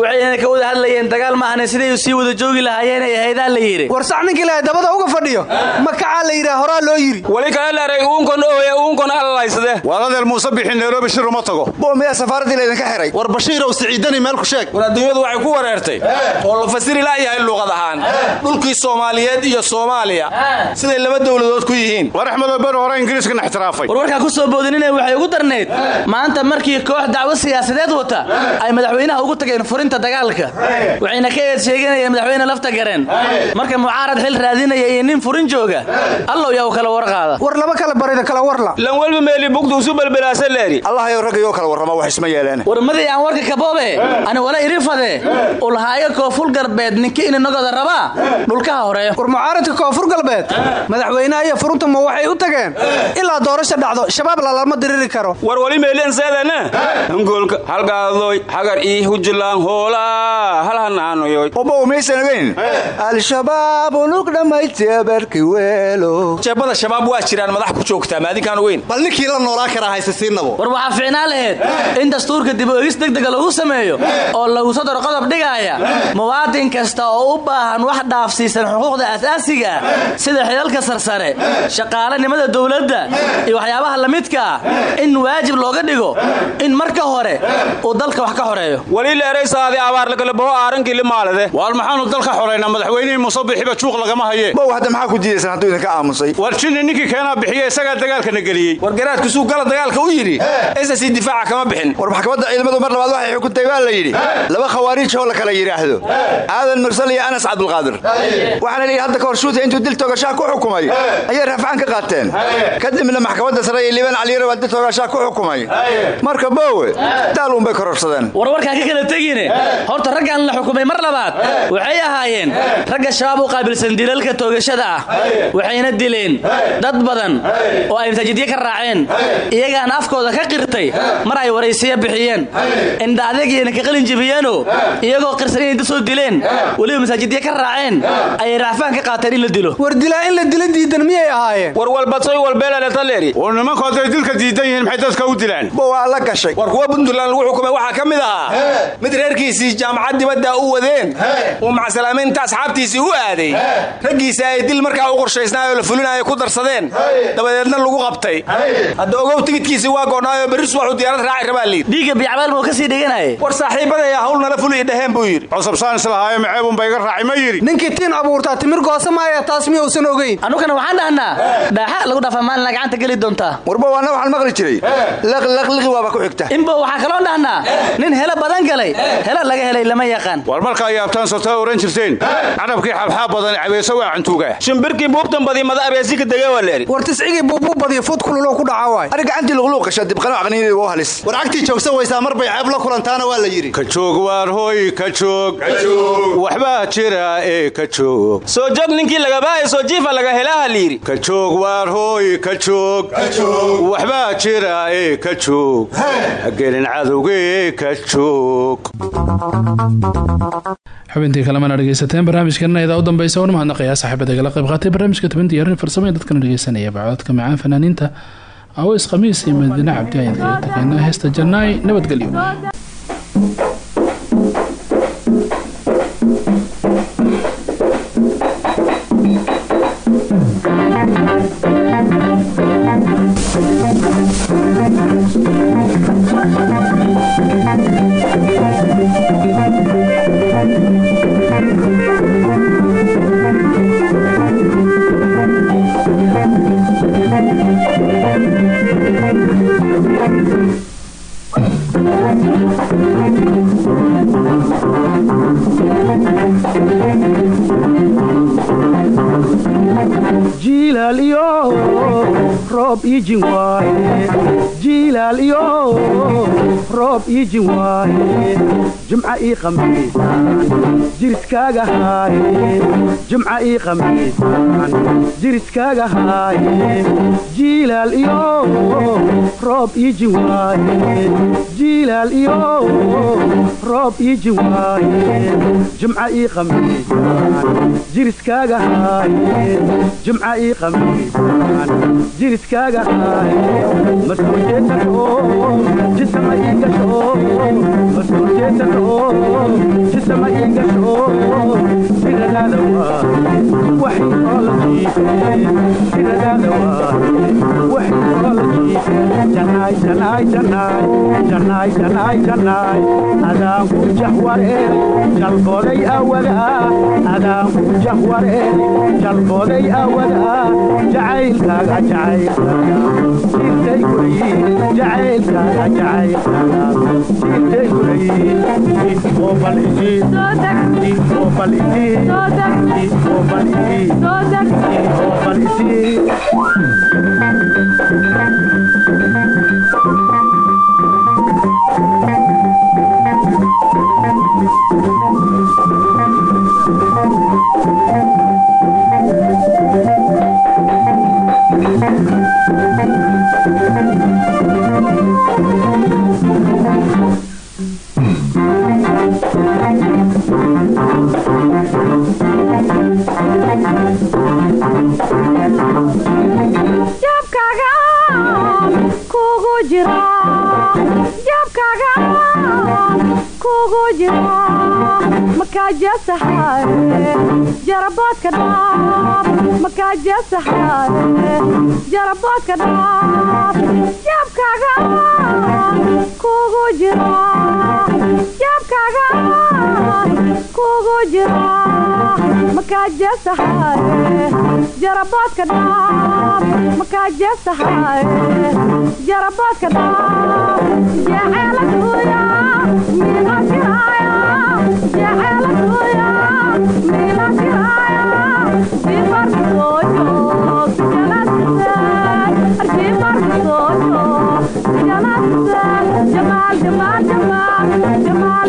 Waxayna ka wada hadlayeen dagaal maahane siday sii wada joogi lahaayeen ay ahaydaan la yidhi. War sax ninkii lahay dabada uga fadhiyo makacaa la yidhaha? Horaa loo yidhi. Wali kala leeray uunkon oye uunkon allalaysade waaladeer muuse bixin nairobi shir uma tago. Miyaa safaaraddii laydinka xiray war bashiirow siciidani meel ku sheeg. War adduunyadu waxay ku wareertay. Oo la fasiri la'yahay luuqad ahaan. Dhulkii soomaaliyeed iyo soomaaliya. Siday laba dowladood ku yihiin. War axmedo ber hore ingiriiskana ixtiraafay. War warkaa ku soo boodinina waxay ugu darnayd. Maanta markii koox dacwo siyaasadeed wata ay madaxweynaha ugu tageen furinta dagaalka. Waxayna ka eed sheeganayeen madaxweyne lafta gareen. Marka mucaarad xil raadinaya iyo nin furin jooga. Allow yaa kala warqaada. War laba kala barida kala warla. Lan welba meeli bugdu isu balbelaasa leeri. Allahayow raggayoo kala warrama wax isma yeeleen warmadii aan warka kaboobe ani wala irifade ulhaayo koonfur galbeed ninki ininagoda rabaa dhulkaha horeeyo. War mucaaradka koonfur galbeed madaxweynaha iyo furunta ma waxay u tageen? Ilaa doorasho dhacdo shabaab lalama diriri karo. War wali meelenseedana hangoolka halgaadoy hagar ii hujilaan hoolaa hal hanaanoyoy. Obow maysan ogeyn? Al-shabaab unug weelo jeebada shabaab waa jiraan madax ku joogtaa maadinkaan ogeyn bal ninkii la noolaa karaa hayse siinabo war waxaa fiicnaan laheyd in dastuurka dib u egis degdega lagu sameeyo oo lagu soo daro qodob dhigaaya muwaadin kasta oo u baahan wax dhaafsiisan xuquuqda asaasiga ah sida xilalka sarsare shaqaalanimada dowladda iyo waxyaabaha la midka ah in waajib looga dhigo in marka hore uu dalka wax ka xoreeyo. Waliileeraysaadi abaarlagaleboho aarankii limaalade waar maxaanu dalka xoraynaa madaxweynihii musabixiba juuq lagama haye maxaa ku diidaysan hadduu idinka aamusay. War jinni ninkii keenaa bixiye isagaa dagaalkana geliyey. War garaadkusuu gala dagaalka u yidhi ss difaaca kama bixin. War maxkamadda ciidamadu mar labaad waxay xukuntay baa la yidhi. Laba khawaariij oo la kala yidhaahdo. Aadan mursal iyo anas cabdulqaadir. Waxaana la yidhi hadda kahor shuuta intuu dil toogashaa ku xukumay. Ayay rafcaan ka qaateen. Kadibna maxkamadda sare iyo liibaan caliyare waa dil toogashaa ku xukumay. Marka boowe daal uunbay kororsadeen warwarkaa ka kala tegine horta raggan la xukumay mar labaad waxay ahaayeen ragga shabaab u qaabilsan dilalka toogashada ah waxayna dileen dad badan oo ay masaajidyo ka raaceen. Iyagaana afkooda ka qirtay mar ay waraysiya bixiyeen. Indha adeegyana ka qalin jibiyeenoo iyagoo qirsan inay dad soo dileen. Weliba masaajidyo ka raaceen ayay raacfaan ka qaateen in la dilo. War dilaa in la dilo diidan miyay ahaayeen? War walbadsoy walbeelaleetaleeri war nimanku hadday dilka diidan yihiin maxay dadka u dilaan? Waa la gashay. War kuwa puntland lagu xukumay waxaa ka mid ahaa. Mid reerkiisii jaamacad dibadda u wadeen. Uu macsalaamaynta asxaabtiisii u aaday. Raggiisa ay dil markaa u qorshaysnaayoo la fulinayo ku darsadeen. Dabadeedna lagu qabtay. Hadda ogow tigidkiisii waa go'naayoo berri subaxuu diyaarad raaci rabaa liid. Dhiigga biyacbaal muu ka sii dhiganaya war saaxiibadaya hawl nala fuliya dhaheen buu yidhi. Cosabsaan islahaayo maceebunba iga raaci ma yidhi. Ninkii tiin abuurtaa timir goosa maaya taas miyuusan ogeyn? Annugana waxaan dhahnaa dhaaxa lagu dhaafaa maalina gacanta geli doontaa warba waana waxaan maqli jiray. Laqlaqliqi waaba ku xigta. Inba waxaa kaloo dhahnaa nin helo badan galay. Helo laga helay lama yaqaan. War markaa yaabtaan sotaa oran jirteen. Carabkii xabxaab badan cabeese waa cantuuga shimbirkii buubtan badi mada abeesi ka degee waa leeri war tiscigii buubbuu badiya fud kululoo ku dhaca waay. Ari gacantii luqluuqasha dibqano aqniinii waa halis. War cagtii joogsan waysaa mar bay ceeb la kulantaana waa la yidhi. Ka joog waar hooy ka joog. Waxbaa jira ee ka joog. Soo joog ninkii lagabaahay soo jiifa laga helaaha layidhi ka joog waar hooy ka joog. Waxbaa jira ee ka joog. Hagelin cadowgee ka joog xubintii kalemana dhegeysateen barnaamijkana idaa u dambeysa wan mahadnaqayaa saaxiibada igala qayb qaatay. Barnaamijka toban diyaarin farsamada dadkana dhegeysanaya bacodadka macaan fanaaniinta aweys khamiis iyo madiine cabdi ayaan kaga tageynaa heesta jannaay nabadgelyo Thank you. Jiilaal iyo roob iijin waaye jiilaal iyo roob iijin waaye jumca ii qamiisaan jiriskaaga haaye. Jumca ii qamiisaan jiriskaaga haaye. Jiilaal iyo roob iijin waaye jiilaal iyo roob iijin waaye jumca ii qamiisaan jiriskaaga haaye jumca ii qamiisaan jiriskaaga jeesanoo jisama ii gasho siradaada waaye waxay oo la jiifee siradaada waaye jahwareen jalbooday awadaa adaan ku jahwareen jalbooday awadaa jacaylkaaga jacaylkaaga jirtay gurayi jacaylkaaga jacaylkaaga jirtay jaraboodka dhaaf. Jeebkaaga kugu jira kugu jira jaraboodka dhaaf. Makaajeesahaye jaraboodka dhaaf. Jeceeladuya miilatiraya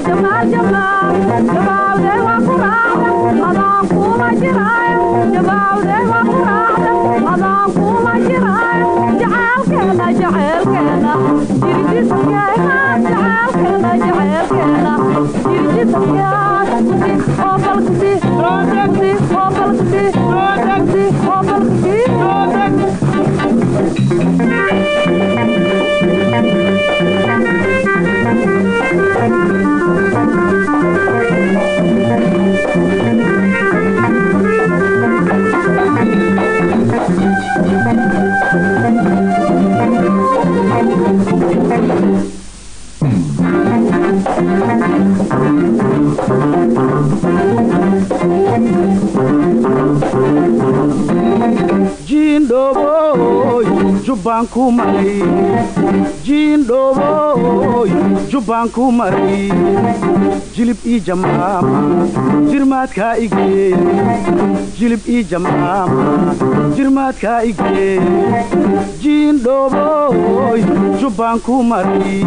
jamaal jamaal jamaal jamaaldee waa ku raacda adaan kuma jiraayo jamaaldee waa ku jiindhooboy jubbaan ku maray jilib ii jamaama jirmaadkaa igee. Jilib ii jamaama jirmaadkaa igee. Jiindhooboy jubbaan ku maray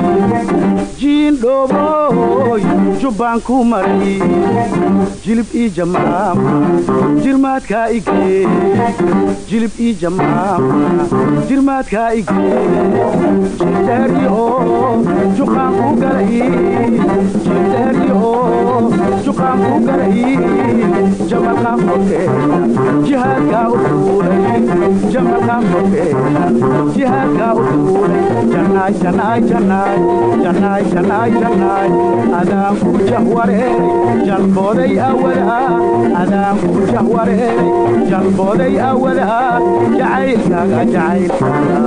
jiindhooboy jubbaan ku maray jilib ii jamaama jirmaadkaa igee jilib ii jamaama jirmaadkaa igee jiteeriyo juqaan ku galay jiteeriyo juqaan ku galay jamalqaan korkeena jihaadkaa u tuulay jamalqaan korkeena jihaadkaa u tuulay jannaay jannaay jannaay jannaay jannaay jannaay adaan ku jahwareeray jalbooday awadaa adaan ku jahwareeray jalbooday awadaa jacaylkaaga jacaylkaaga